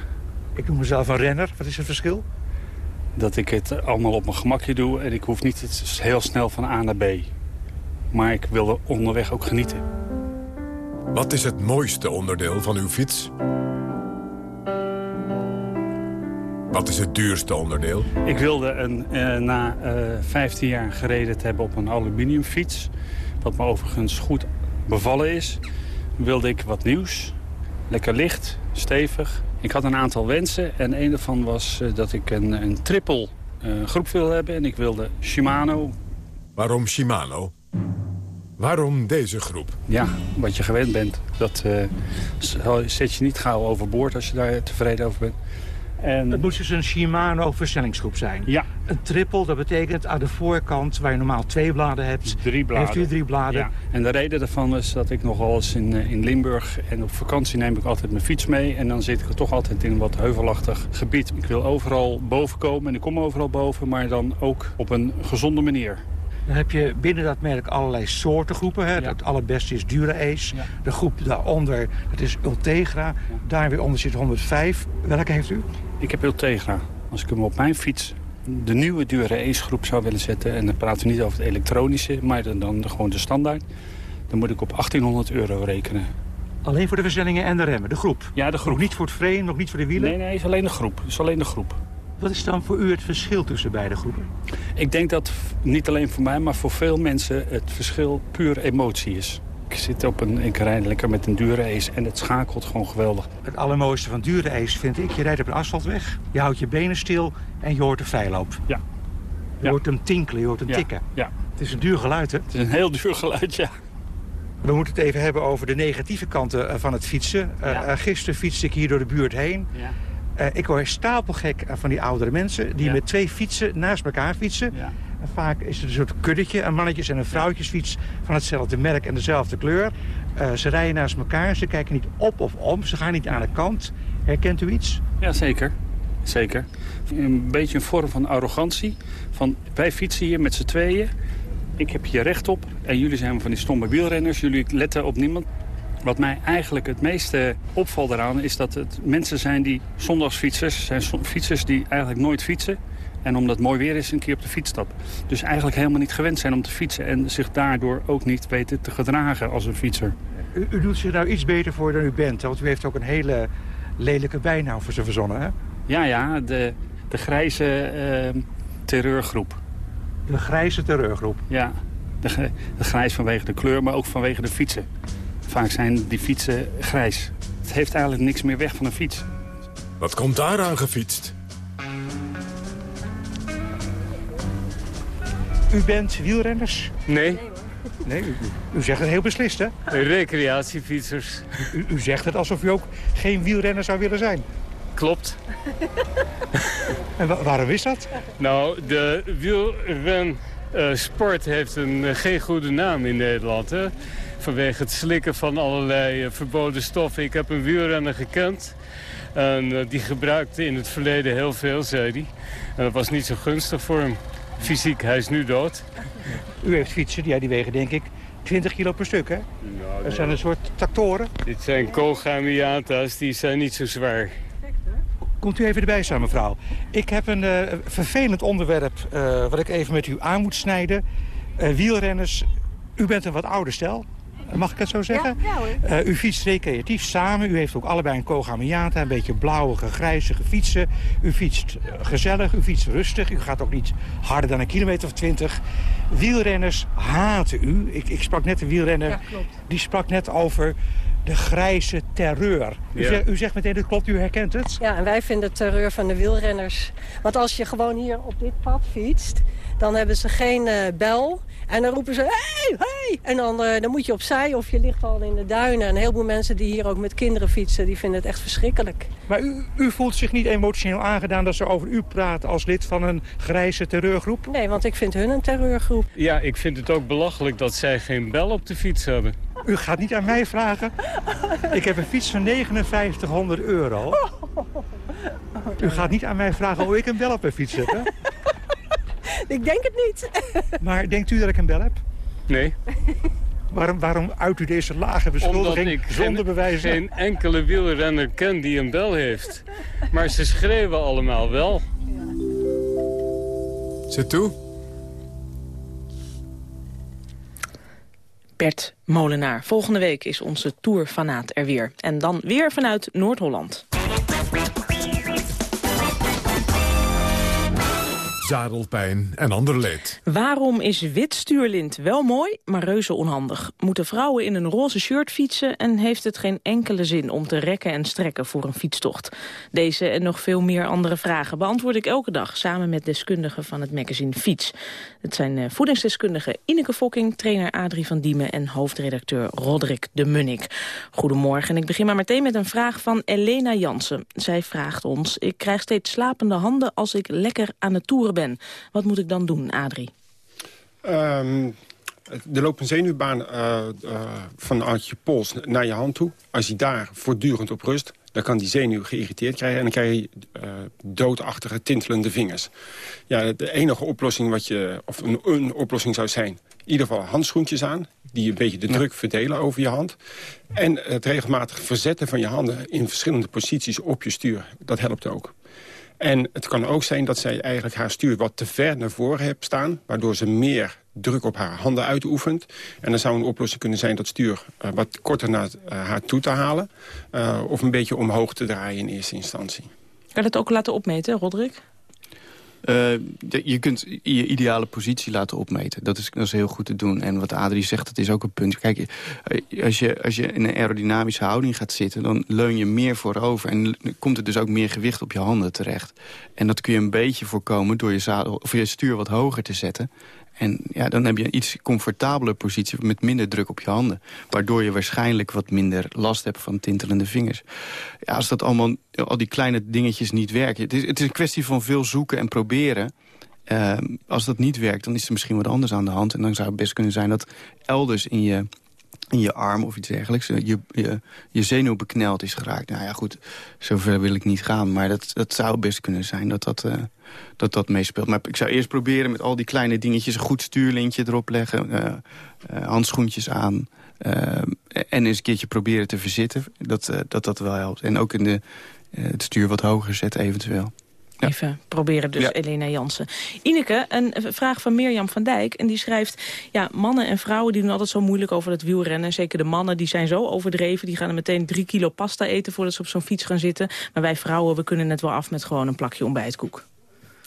Ik noem mezelf een renner. Wat is het verschil? Dat ik het allemaal op mijn gemakje doe. En ik hoef niet heel snel van A naar B. Maar ik wil er onderweg ook genieten. Wat is het mooiste onderdeel van uw fiets? Wat is het duurste onderdeel? Ik wilde een, uh, na uh, 15 jaar gereden te hebben op een aluminiumfiets... wat me overigens goed bevallen is, wilde ik wat nieuws. Lekker licht, stevig. Ik had een aantal wensen en een daarvan was uh, dat ik een, een triple groep wil hebben. En ik wilde Shimano. Waarom Shimano? Waarom deze groep? Ja, wat je gewend bent. Dat zet je niet gauw overboord als je daar tevreden over bent. En... Het moest dus een Shimano versnellingsgroep zijn. Ja. Een triple, dat betekent aan de voorkant, waar je normaal twee bladen hebt... Drie bladen. Heeft u drie bladen. Ja. En de reden daarvan is dat ik nogal eens in, eh, in Limburg... en op vakantie neem ik altijd mijn fiets mee... en dan zit ik er toch altijd in een wat heuvelachtig gebied. Ik wil overal boven komen en ik kom overal boven... maar dan ook op een gezonde manier. Dan heb je binnen dat merk allerlei soorten groepen. Hè. Het allerbeste is Dura-Ace. De groep daaronder, dat is Ultegra. Daar weer onder zit 105. Welke heeft u? Ik heb Ultegra. Als ik hem op mijn fiets de nieuwe dure Ace groep zou willen zetten... en dan praten we niet over het elektronische, maar dan, dan gewoon de standaard... dan moet ik op 1800 euro rekenen. Alleen voor de versnellingen en de remmen, de groep? Ja, de groep. Nog niet voor het frame, nog niet voor de wielen? Nee, nee, is alleen de groep. is alleen de groep. Wat is dan voor u het verschil tussen beide groepen? Ik denk dat niet alleen voor mij, maar voor veel mensen het verschil puur emotie is. Ik zit op een, ik rijd lekker met een dure ace en het schakelt gewoon geweldig. Het allermooiste van dure ace vind ik, je rijdt op een asfaltweg, je houdt je benen stil en je hoort de vrijloop. Ja. Je Ja. hoort hem tinkelen, je hoort hem Ja, tikken. ja. Het is een duur geluid, hè? Het is een heel duur geluid, ja. We moeten het even hebben over de negatieve kanten eh, van het fietsen. Eh, eh, gisteren fietste ik hier door de buurt heen. Eh, ik word stapelgek eh, van die oudere mensen die Ja. met twee fietsen naast elkaar fietsen. En vaak is het een soort kuddetje, een mannetjes- en een vrouwtjesfiets van hetzelfde merk en dezelfde kleur. Eh, ze rijden naast elkaar, ze kijken niet op of om, ze gaan niet aan de kant. Herkent u iets? Ja, zeker. Zeker. Een beetje een vorm van arrogantie. Van, wij fietsen hier met z'n tweeën. Ik heb hier recht op. En jullie zijn van die stomme wielrenners. Jullie letten op niemand. Wat mij eigenlijk het meeste opvalt eraan... is dat het mensen zijn die zondagsfietsers... zijn fietsers die eigenlijk nooit fietsen. En omdat het mooi weer is, een keer op de fiets stappen. Dus eigenlijk helemaal niet gewend zijn om te fietsen. En zich daardoor ook niet weten te gedragen als een fietser. U, u doet zich nou iets beter voor dan u bent, want u heeft ook een hele lelijke bijnaam voor ze verzonnen, hè? Ja, ja, de, de grijze eh, terreurgroep. De grijze terreurgroep. Ja, de, de grijs vanwege de kleur, maar ook vanwege de fietsen. Vaak zijn die fietsen grijs. Het heeft eigenlijk niks meer weg van een fiets. Wat komt daaraan gefietst? U bent wielrenners? Nee. Nee, u, u zegt het heel beslist, hè? Recreatiefietsers. U, u zegt het alsof u ook geen wielrenner zou willen zijn. Klopt. <laughs> En wa- waarom is dat? Nou, de wielrensport heeft een, eh, geen goede naam in Nederland. Hè? Vanwege het slikken van allerlei eh, verboden stoffen. Ik heb een wielrenner gekend. En eh, die gebruikte in het verleden heel veel, zei hij. En dat was niet zo gunstig voor hem. Fysiek, hij is nu dood. U heeft fietsen, ja, die wegen denk ik 20 kilo per stuk, hè? Nou, Dat zijn een soort tractoren. Dit zijn Koga Miata's, die zijn niet zo zwaar. Komt u even erbij staan, mevrouw. Ik heb een eh, vervelend onderwerp wat ik even met u aan moet snijden. Wielrenners, u bent een wat ouder stel. Mag ik het zo zeggen? Ja, ja hoor. Eh, u fietst recreatief samen. U heeft ook allebei een Koga Miata, een beetje blauwige, grijzige fietsen. U fietst eh, gezellig, u fietst rustig. U gaat ook niet harder dan een kilometer of twintig. Wielrenners haten u. Ik, ik sprak net een wielrenner, Ja, klopt. die sprak net over de grijze terreur. U, Ja. zegt, u zegt meteen, dat klopt, u herkent het? Ja, en wij vinden het terreur van de wielrenners. Want als je gewoon hier op dit pad fietst, dan hebben ze geen eh, bel. En dan roepen ze, hey, hey! En dan, eh, dan moet je opzij of je ligt al in de duinen. En een heleboel mensen die hier ook met kinderen fietsen, die vinden het echt verschrikkelijk. Maar u, u voelt zich niet emotioneel aangedaan dat ze over u praten als lid van een grijze terreurgroep? Nee, want ik vind hun een terreurgroep. Ja, ik vind het ook belachelijk dat zij geen bel op de fiets hebben. U gaat niet aan mij vragen. Ik heb een fiets van 5900 euro. <laughs> U gaat niet aan mij vragen hoe ik een bel op mijn fiets heb, hè? <laughs> Ik denk het niet. <laughs> Maar denkt u dat ik een bel heb? Nee. <laughs> Waarom, waarom uit u deze lage Omdat beschuldiging ik zonder geen, bewijzen? geen enkele wielrenner ken die een bel heeft. Maar ze schreeuwen allemaal wel. Zit toe. Bert Molenaar. Volgende week is onze Tourfanaat er weer. En dan weer vanuit Noord-Holland. Zadelpijn en ander leed. Waarom is wit stuurlint wel mooi, maar reuze onhandig? Moeten vrouwen in een roze shirt fietsen en heeft het geen enkele zin om te rekken en strekken voor een fietstocht? Deze en nog veel meer andere vragen beantwoord ik elke dag samen met deskundigen van het magazine Fiets. Het zijn eh, voedingsdeskundige Ineke Fokking, trainer Adrie van Diemen en hoofdredacteur Roderick de Munnik. Goedemorgen en ik begin maar meteen met een vraag van Elena Jansen. Zij vraagt ons, ik krijg steeds slapende handen als ik lekker aan het toeren ben. Wat moet ik dan doen, Adrie? Um, er loopt een zenuwbaan uh, uh, vanuit je pols naar je hand toe. Als je daar voortdurend op rust, dan kan die zenuw geïrriteerd krijgen... en dan krijg je uh, doodachtige, tintelende vingers. Ja, de enige oplossing, wat je, of een, een oplossing zou zijn... in ieder geval handschoentjes aan, die een beetje de druk verdelen over je hand. En het regelmatig verzetten van je handen in verschillende posities op je stuur. Dat helpt ook. En het kan ook zijn dat zij eigenlijk haar stuur wat te ver naar voren heeft staan... waardoor ze meer druk op haar handen uitoefent. En dan zou een oplossing kunnen zijn dat stuur uh, wat korter naar uh, haar toe te halen... Uh, of een beetje omhoog te draaien in eerste instantie. Kan je dat ook laten opmeten, Roderick? Uh, je kunt je ideale positie laten opmeten. Dat is, dat heel goed te doen. En wat Adrie zegt, dat is ook een punt. Kijk, als je, als je in een aerodynamische houding gaat zitten... dan leun je meer voorover. En komt er dus ook meer gewicht op je handen terecht. En dat kun je een beetje voorkomen door je, zadel, of je stuur wat hoger te zetten. En ja, dan heb je een iets comfortabele positie met minder druk op je handen. Waardoor je waarschijnlijk wat minder last hebt van tintelende vingers. Ja, als dat allemaal, al die kleine dingetjes niet werken. Het is, het is een kwestie van veel zoeken en proberen. Uh, als dat niet werkt, dan is er misschien wat anders aan de hand. En dan zou het best kunnen zijn dat elders in je in je arm of iets dergelijks, je, je, je zenuw bekneld is geraakt. Nou ja, goed, zover wil ik niet gaan. Maar dat, dat zou best kunnen zijn dat dat, uh, dat dat meespeelt. Maar ik zou eerst proberen met al die kleine dingetjes... een goed stuurlintje erop leggen, uh, handschoentjes aan... en eens een keertje proberen te verzitten, dat dat, dat wel helpt. En ook in de, het stuur wat hoger zetten eventueel. Ja. Even proberen dus, ja. Elena Jansen. Ineke, een vraag van Mirjam van Dijk. En die schrijft, ja, mannen en vrouwen die doen altijd zo moeilijk over het wielrennen. Zeker de mannen, die zijn zo overdreven. Die gaan er meteen drie kilo pasta eten voordat ze op zo'n fiets gaan zitten. Maar wij vrouwen, we kunnen net wel af met gewoon een plakje ontbijtkoek.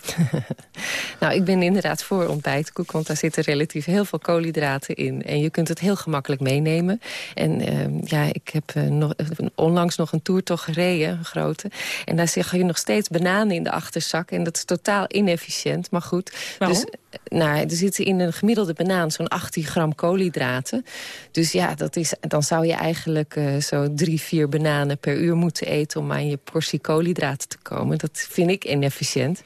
<laughs> nou, ik ben inderdaad voor ontbijtkoek, want daar zitten relatief heel veel koolhydraten in. En je kunt het heel gemakkelijk meenemen. En uh, ja, ik heb uh, nog, onlangs nog een toertocht gereden, een grote. En daar zeg je nog steeds bananen in de achterzak. En dat is totaal inefficiënt, maar goed. Waarom? Dus nou, er zitten in een gemiddelde banaan zo'n 18 gram koolhydraten. Dus ja, dat is, dan zou je eigenlijk uh, zo drie, vier bananen per uur moeten eten... om aan je portie koolhydraten te komen. Dat vind ik inefficiënt.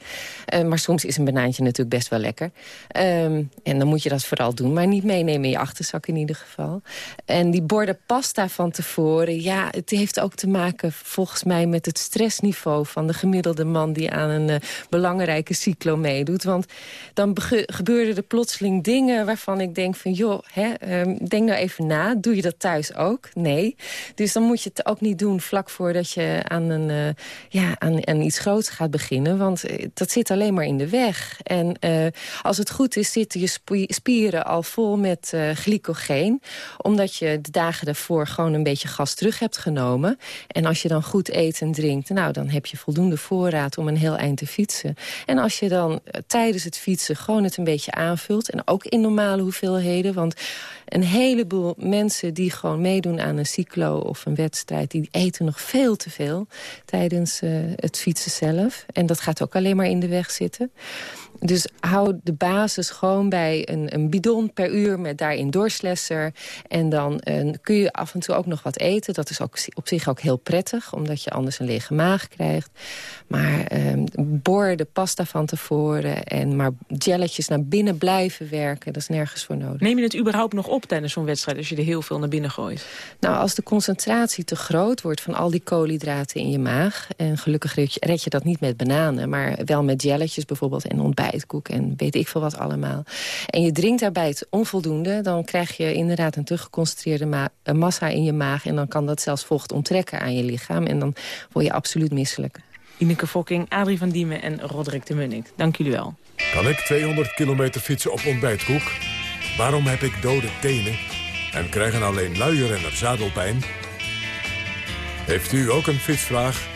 Uh, maar soms is een banaantje natuurlijk best wel lekker. Um, en dan moet je dat vooral doen. Maar niet meenemen in je achterzak in ieder geval. En die borden pasta van tevoren... ja, het heeft ook te maken volgens mij met het stressniveau... van de gemiddelde man die aan een uh, belangrijke cyclo meedoet. Want dan gebeurden er plotseling dingen waarvan ik denk van... joh, hè, um, denk nou even na, doe je dat thuis ook? Nee. Dus dan moet je het ook niet doen vlak voordat je aan, een, uh, ja, aan, aan iets groots gaat beginnen. Want uh, dat zit alleen maar in de weg. En uh, als het goed is, zitten je spieren al vol met glycogeen. Omdat je de dagen daarvoor gewoon een beetje gas terug hebt genomen. En als je dan goed eet en drinkt, nou, dan heb je voldoende voorraad om een heel eind te fietsen. En als je dan tijdens het fietsen gewoon het een beetje aanvult. En ook in normale hoeveelheden. Want een heleboel mensen die gewoon meedoen aan een cyclo of een wedstrijd... die eten nog veel te veel tijdens uh, het fietsen zelf. En dat gaat ook alleen maar in de weg zitten. Dus hou de basis gewoon bij een, een bidon per uur met daarin doorslesser. En dan uh, kun je af en toe ook nog wat eten. Dat is ook op zich ook heel prettig, omdat je anders een lege maag krijgt. Maar uh, boor de pasta van tevoren en maar jelletjes naar binnen blijven werken. Dat is nergens voor nodig. Neem je het überhaupt nog op tijdens zo'n wedstrijd als je er heel veel naar binnen gooit? Nou, als de concentratie te groot wordt van al die koolhydraten in je maag... en gelukkig red je dat niet met bananen, maar wel met jelletjes bijvoorbeeld en en weet ik veel wat allemaal. En je drinkt daarbij het onvoldoende, dan krijg je inderdaad een te geconcentreerde ma massa in je maag... en dan kan dat zelfs vocht onttrekken aan je lichaam en dan word je absoluut misselijk. Ineke Fokking, Adrie van Diemen en Roderick de Munnik. Dank jullie wel. Kan ik 200 kilometer fietsen op ontbijtkoek? Waarom heb ik dode tenen? En krijgen alleen luie renners zadelpijn? Heeft u ook een fietsvraag?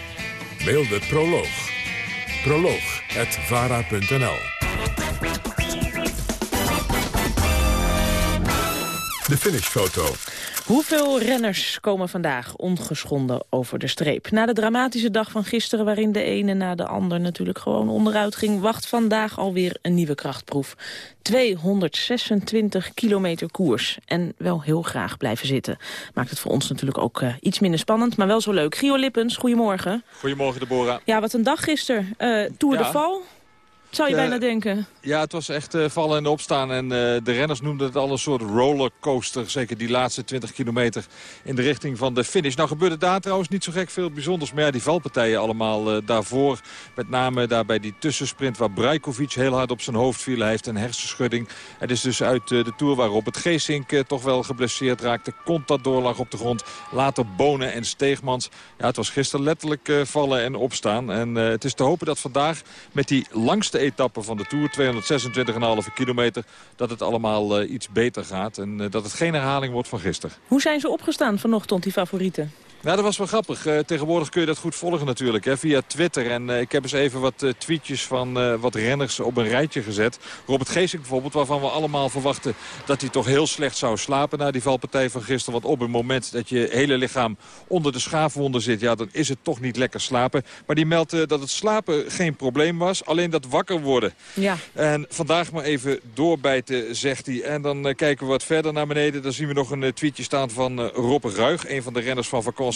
Mail de proloog proloog.vara.nl De finishfoto Hoeveel renners komen vandaag ongeschonden over de streep? Na de dramatische dag van gisteren waarin de ene na de ander natuurlijk gewoon onderuit ging... wacht vandaag alweer een nieuwe krachtproef. 226 kilometer koers. En wel heel graag blijven zitten. Maakt het voor ons natuurlijk ook uh, iets minder spannend, maar wel zo leuk. Gio Lippens, goedemorgen. Goedemorgen, Deborah. Ja, wat een dag gisteren. Uh, Tour ja. de Val. Zou je Uh, bijna denken. Ja, het was echt uh, vallen en opstaan. En uh, de renners noemden het al een soort rollercoaster. Zeker die laatste 20 kilometer in de richting van de finish. Nou gebeurde daar trouwens niet zo gek veel bijzonders. Maar ja, die valpartijen allemaal daarvoor. Met name daar bij die tussensprint waar Brajkovic heel hard op zijn hoofd viel. Hij heeft een hersenschudding. Het is dus uit de Tour waarop het Geesink toch wel geblesseerd raakte. Contador lag op de grond. Later Bonen en Steegmans. Ja, het was gisteren letterlijk vallen en opstaan. En het is te hopen dat vandaag met die langste etappe van de Tour, 226,5 kilometer, dat het allemaal uh, iets beter gaat. En uh, dat het geen herhaling wordt van gisteren. Hoe zijn ze opgestaan vanochtend, die favorieten? Nou, dat was wel grappig. Uh, tegenwoordig kun je dat goed volgen natuurlijk, hè, via Twitter. En uh, ik heb eens even wat uh, tweetjes van wat renners op een rijtje gezet. Robert Geesink bijvoorbeeld, waarvan we allemaal verwachten dat hij toch heel slecht zou slapen na die valpartij van gisteren. Want op het moment dat je hele lichaam onder de schaafwonden zit, ja, dan is het toch niet lekker slapen. Maar die meldt dat het slapen geen probleem was, alleen dat wakker worden. Ja. En vandaag maar even doorbijten, zegt hij. En dan kijken we wat verder naar beneden. Dan zien we nog een tweetje staan van Rob Ruig, een van de renners van vakantie.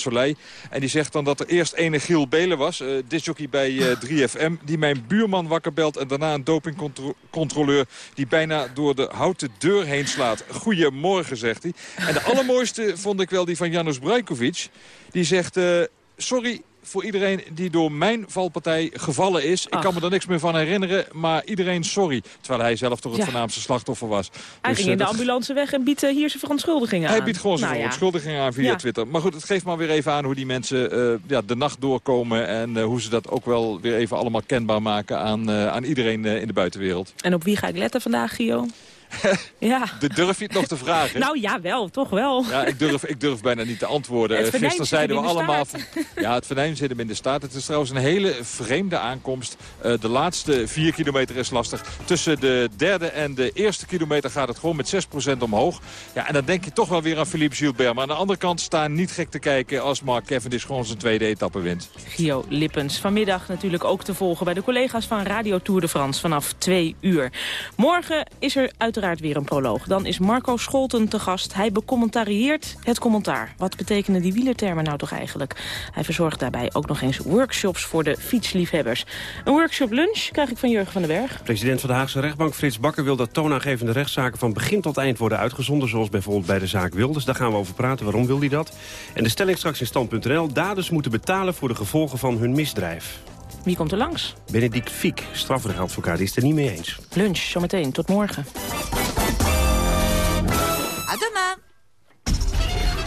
En die zegt dan dat er eerst ene Giel Belen was, uh, disjockey bij uh, 3FM... die mijn buurman wakker belt en daarna een dopingcontroleur... die bijna door de houten deur heen slaat. Goedemorgen, zegt hij. En de allermooiste vond ik wel die van Janusz Brajkovic. Die zegt, uh, sorry, voor iedereen die door mijn valpartij gevallen is. Ach. Ik kan me er niks meer van herinneren, maar iedereen sorry. Terwijl hij zelf toch het ja. voornaamste slachtoffer was. Hij dus, ging in de ambulance weg en biedt uh, hier zijn verontschuldigingen hij aan. Hij biedt gewoon zijn nou, verontschuldigingen ja. aan via ja. Twitter. Maar goed, het geeft maar weer even aan hoe die mensen uh, ja, de nacht doorkomen... en uh, hoe ze dat ook wel weer even allemaal kenbaar maken aan, aan iedereen in de buitenwereld. En op wie ga ik letten vandaag, Gio? <laughs> ja. Durf je het nog te vragen? Nou ja, wel, toch wel. Ja, ik durf, ik durf bijna niet te antwoorden. Het Gisteren zeiden we allemaal... Van, ja, het venijn zit hem in de staat. Het is trouwens een hele vreemde aankomst. Uh, de laatste vier kilometer is lastig. Tussen de derde en de eerste kilometer gaat het gewoon met 6% omhoog. Ja, en dan denk je toch wel weer aan Philippe Gilbert. Maar aan de andere kant staan niet gek te kijken als Mark Cavendish gewoon zijn tweede etappe wint. Gio Lippens. Vanmiddag natuurlijk ook te volgen bij de collega's van Radio Tour de France vanaf 2 uur. Morgen is er uiteraard weer een proloog. Dan is Marco Scholten te gast. Hij becommentarieert het commentaar. Wat betekenen die wielertermen nou toch eigenlijk? Hij verzorgt daarbij ook nog eens workshops voor de fietsliefhebbers. Een workshop lunch krijg ik van Jurgen van den Berg. President van de Haagse rechtbank Frits Bakker wil dat toonaangevende rechtszaken van begin tot eind worden uitgezonden. Zoals bijvoorbeeld bij de zaak Wilders. Daar gaan we over praten. Waarom wil hij dat? En de stelling straks in stand.nl. Daders moeten betalen voor de gevolgen van hun misdrijf. Wie komt er langs? Benedict Fiek, strafrechtadvocaat, is het er niet mee eens. Lunch, zometeen. Tot morgen. Adema.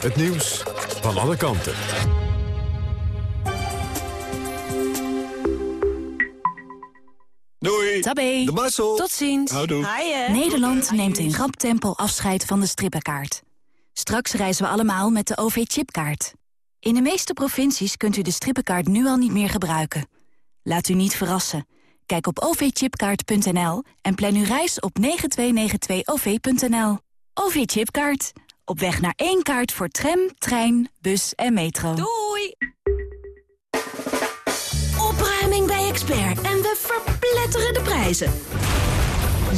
Het nieuws van alle kanten. Doei. Tabé. De Marcel. Tot ziens. Houdoe. Nederland neemt in rap tempo afscheid van de strippenkaart. Straks reizen we allemaal met de OV-chipkaart. In de meeste provincies kunt u de strippenkaart nu al niet meer gebruiken. Laat u niet verrassen. Kijk op ovchipkaart.nl en plan uw reis op 9292-OV.nL. OV-chipkaart. Op weg naar één kaart voor tram, trein, bus en metro. Doei! Opruiming bij Expert en we verpletteren de prijzen.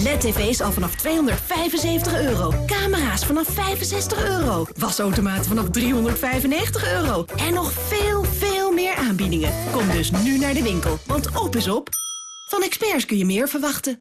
LED-tv's al vanaf 275 euro. Camera's vanaf 65 euro. Wasautomaten vanaf 395 euro. En nog veel, veel meer aanbiedingen. Kom dus nu naar de winkel, want op is op. Van experts kun je meer verwachten.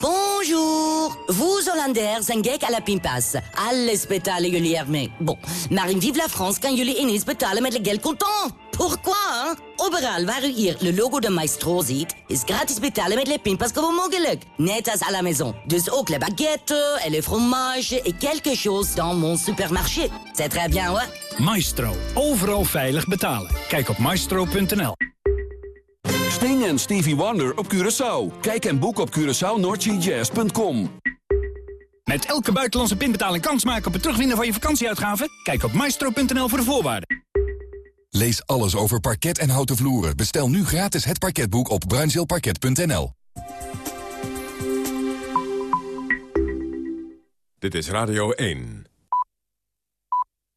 Bonjour. Vous, Hollanders, zijn gek à la pinpas. Alles betalen jullie ermee. Bon, maar in Vive la France kan jullie ineens betalen met le geld contant. Pourquoi? Overal waar u hier le logo de Maestro ziet, is gratis betalen met le pinpas gewoon mogelijk. Net als à la maison. Dus ook le baguette, et le fromage et quelque chose dans mon supermarché. C'est très bien, hoor. Maestro. Overal veilig betalen. Kijk op maestro.nl. Sting en Stevie Wonder op Curaçao. Kijk en boek op CuraçaoNordGJazz.com. Met elke buitenlandse pinbetaling kans maken op het terugwinnen van je vakantieuitgaven? Kijk op maestro.nl voor de voorwaarden. Lees alles over parket en houten vloeren. Bestel nu gratis het parketboek op bruinzeelparket.nl. Dit is Radio 1.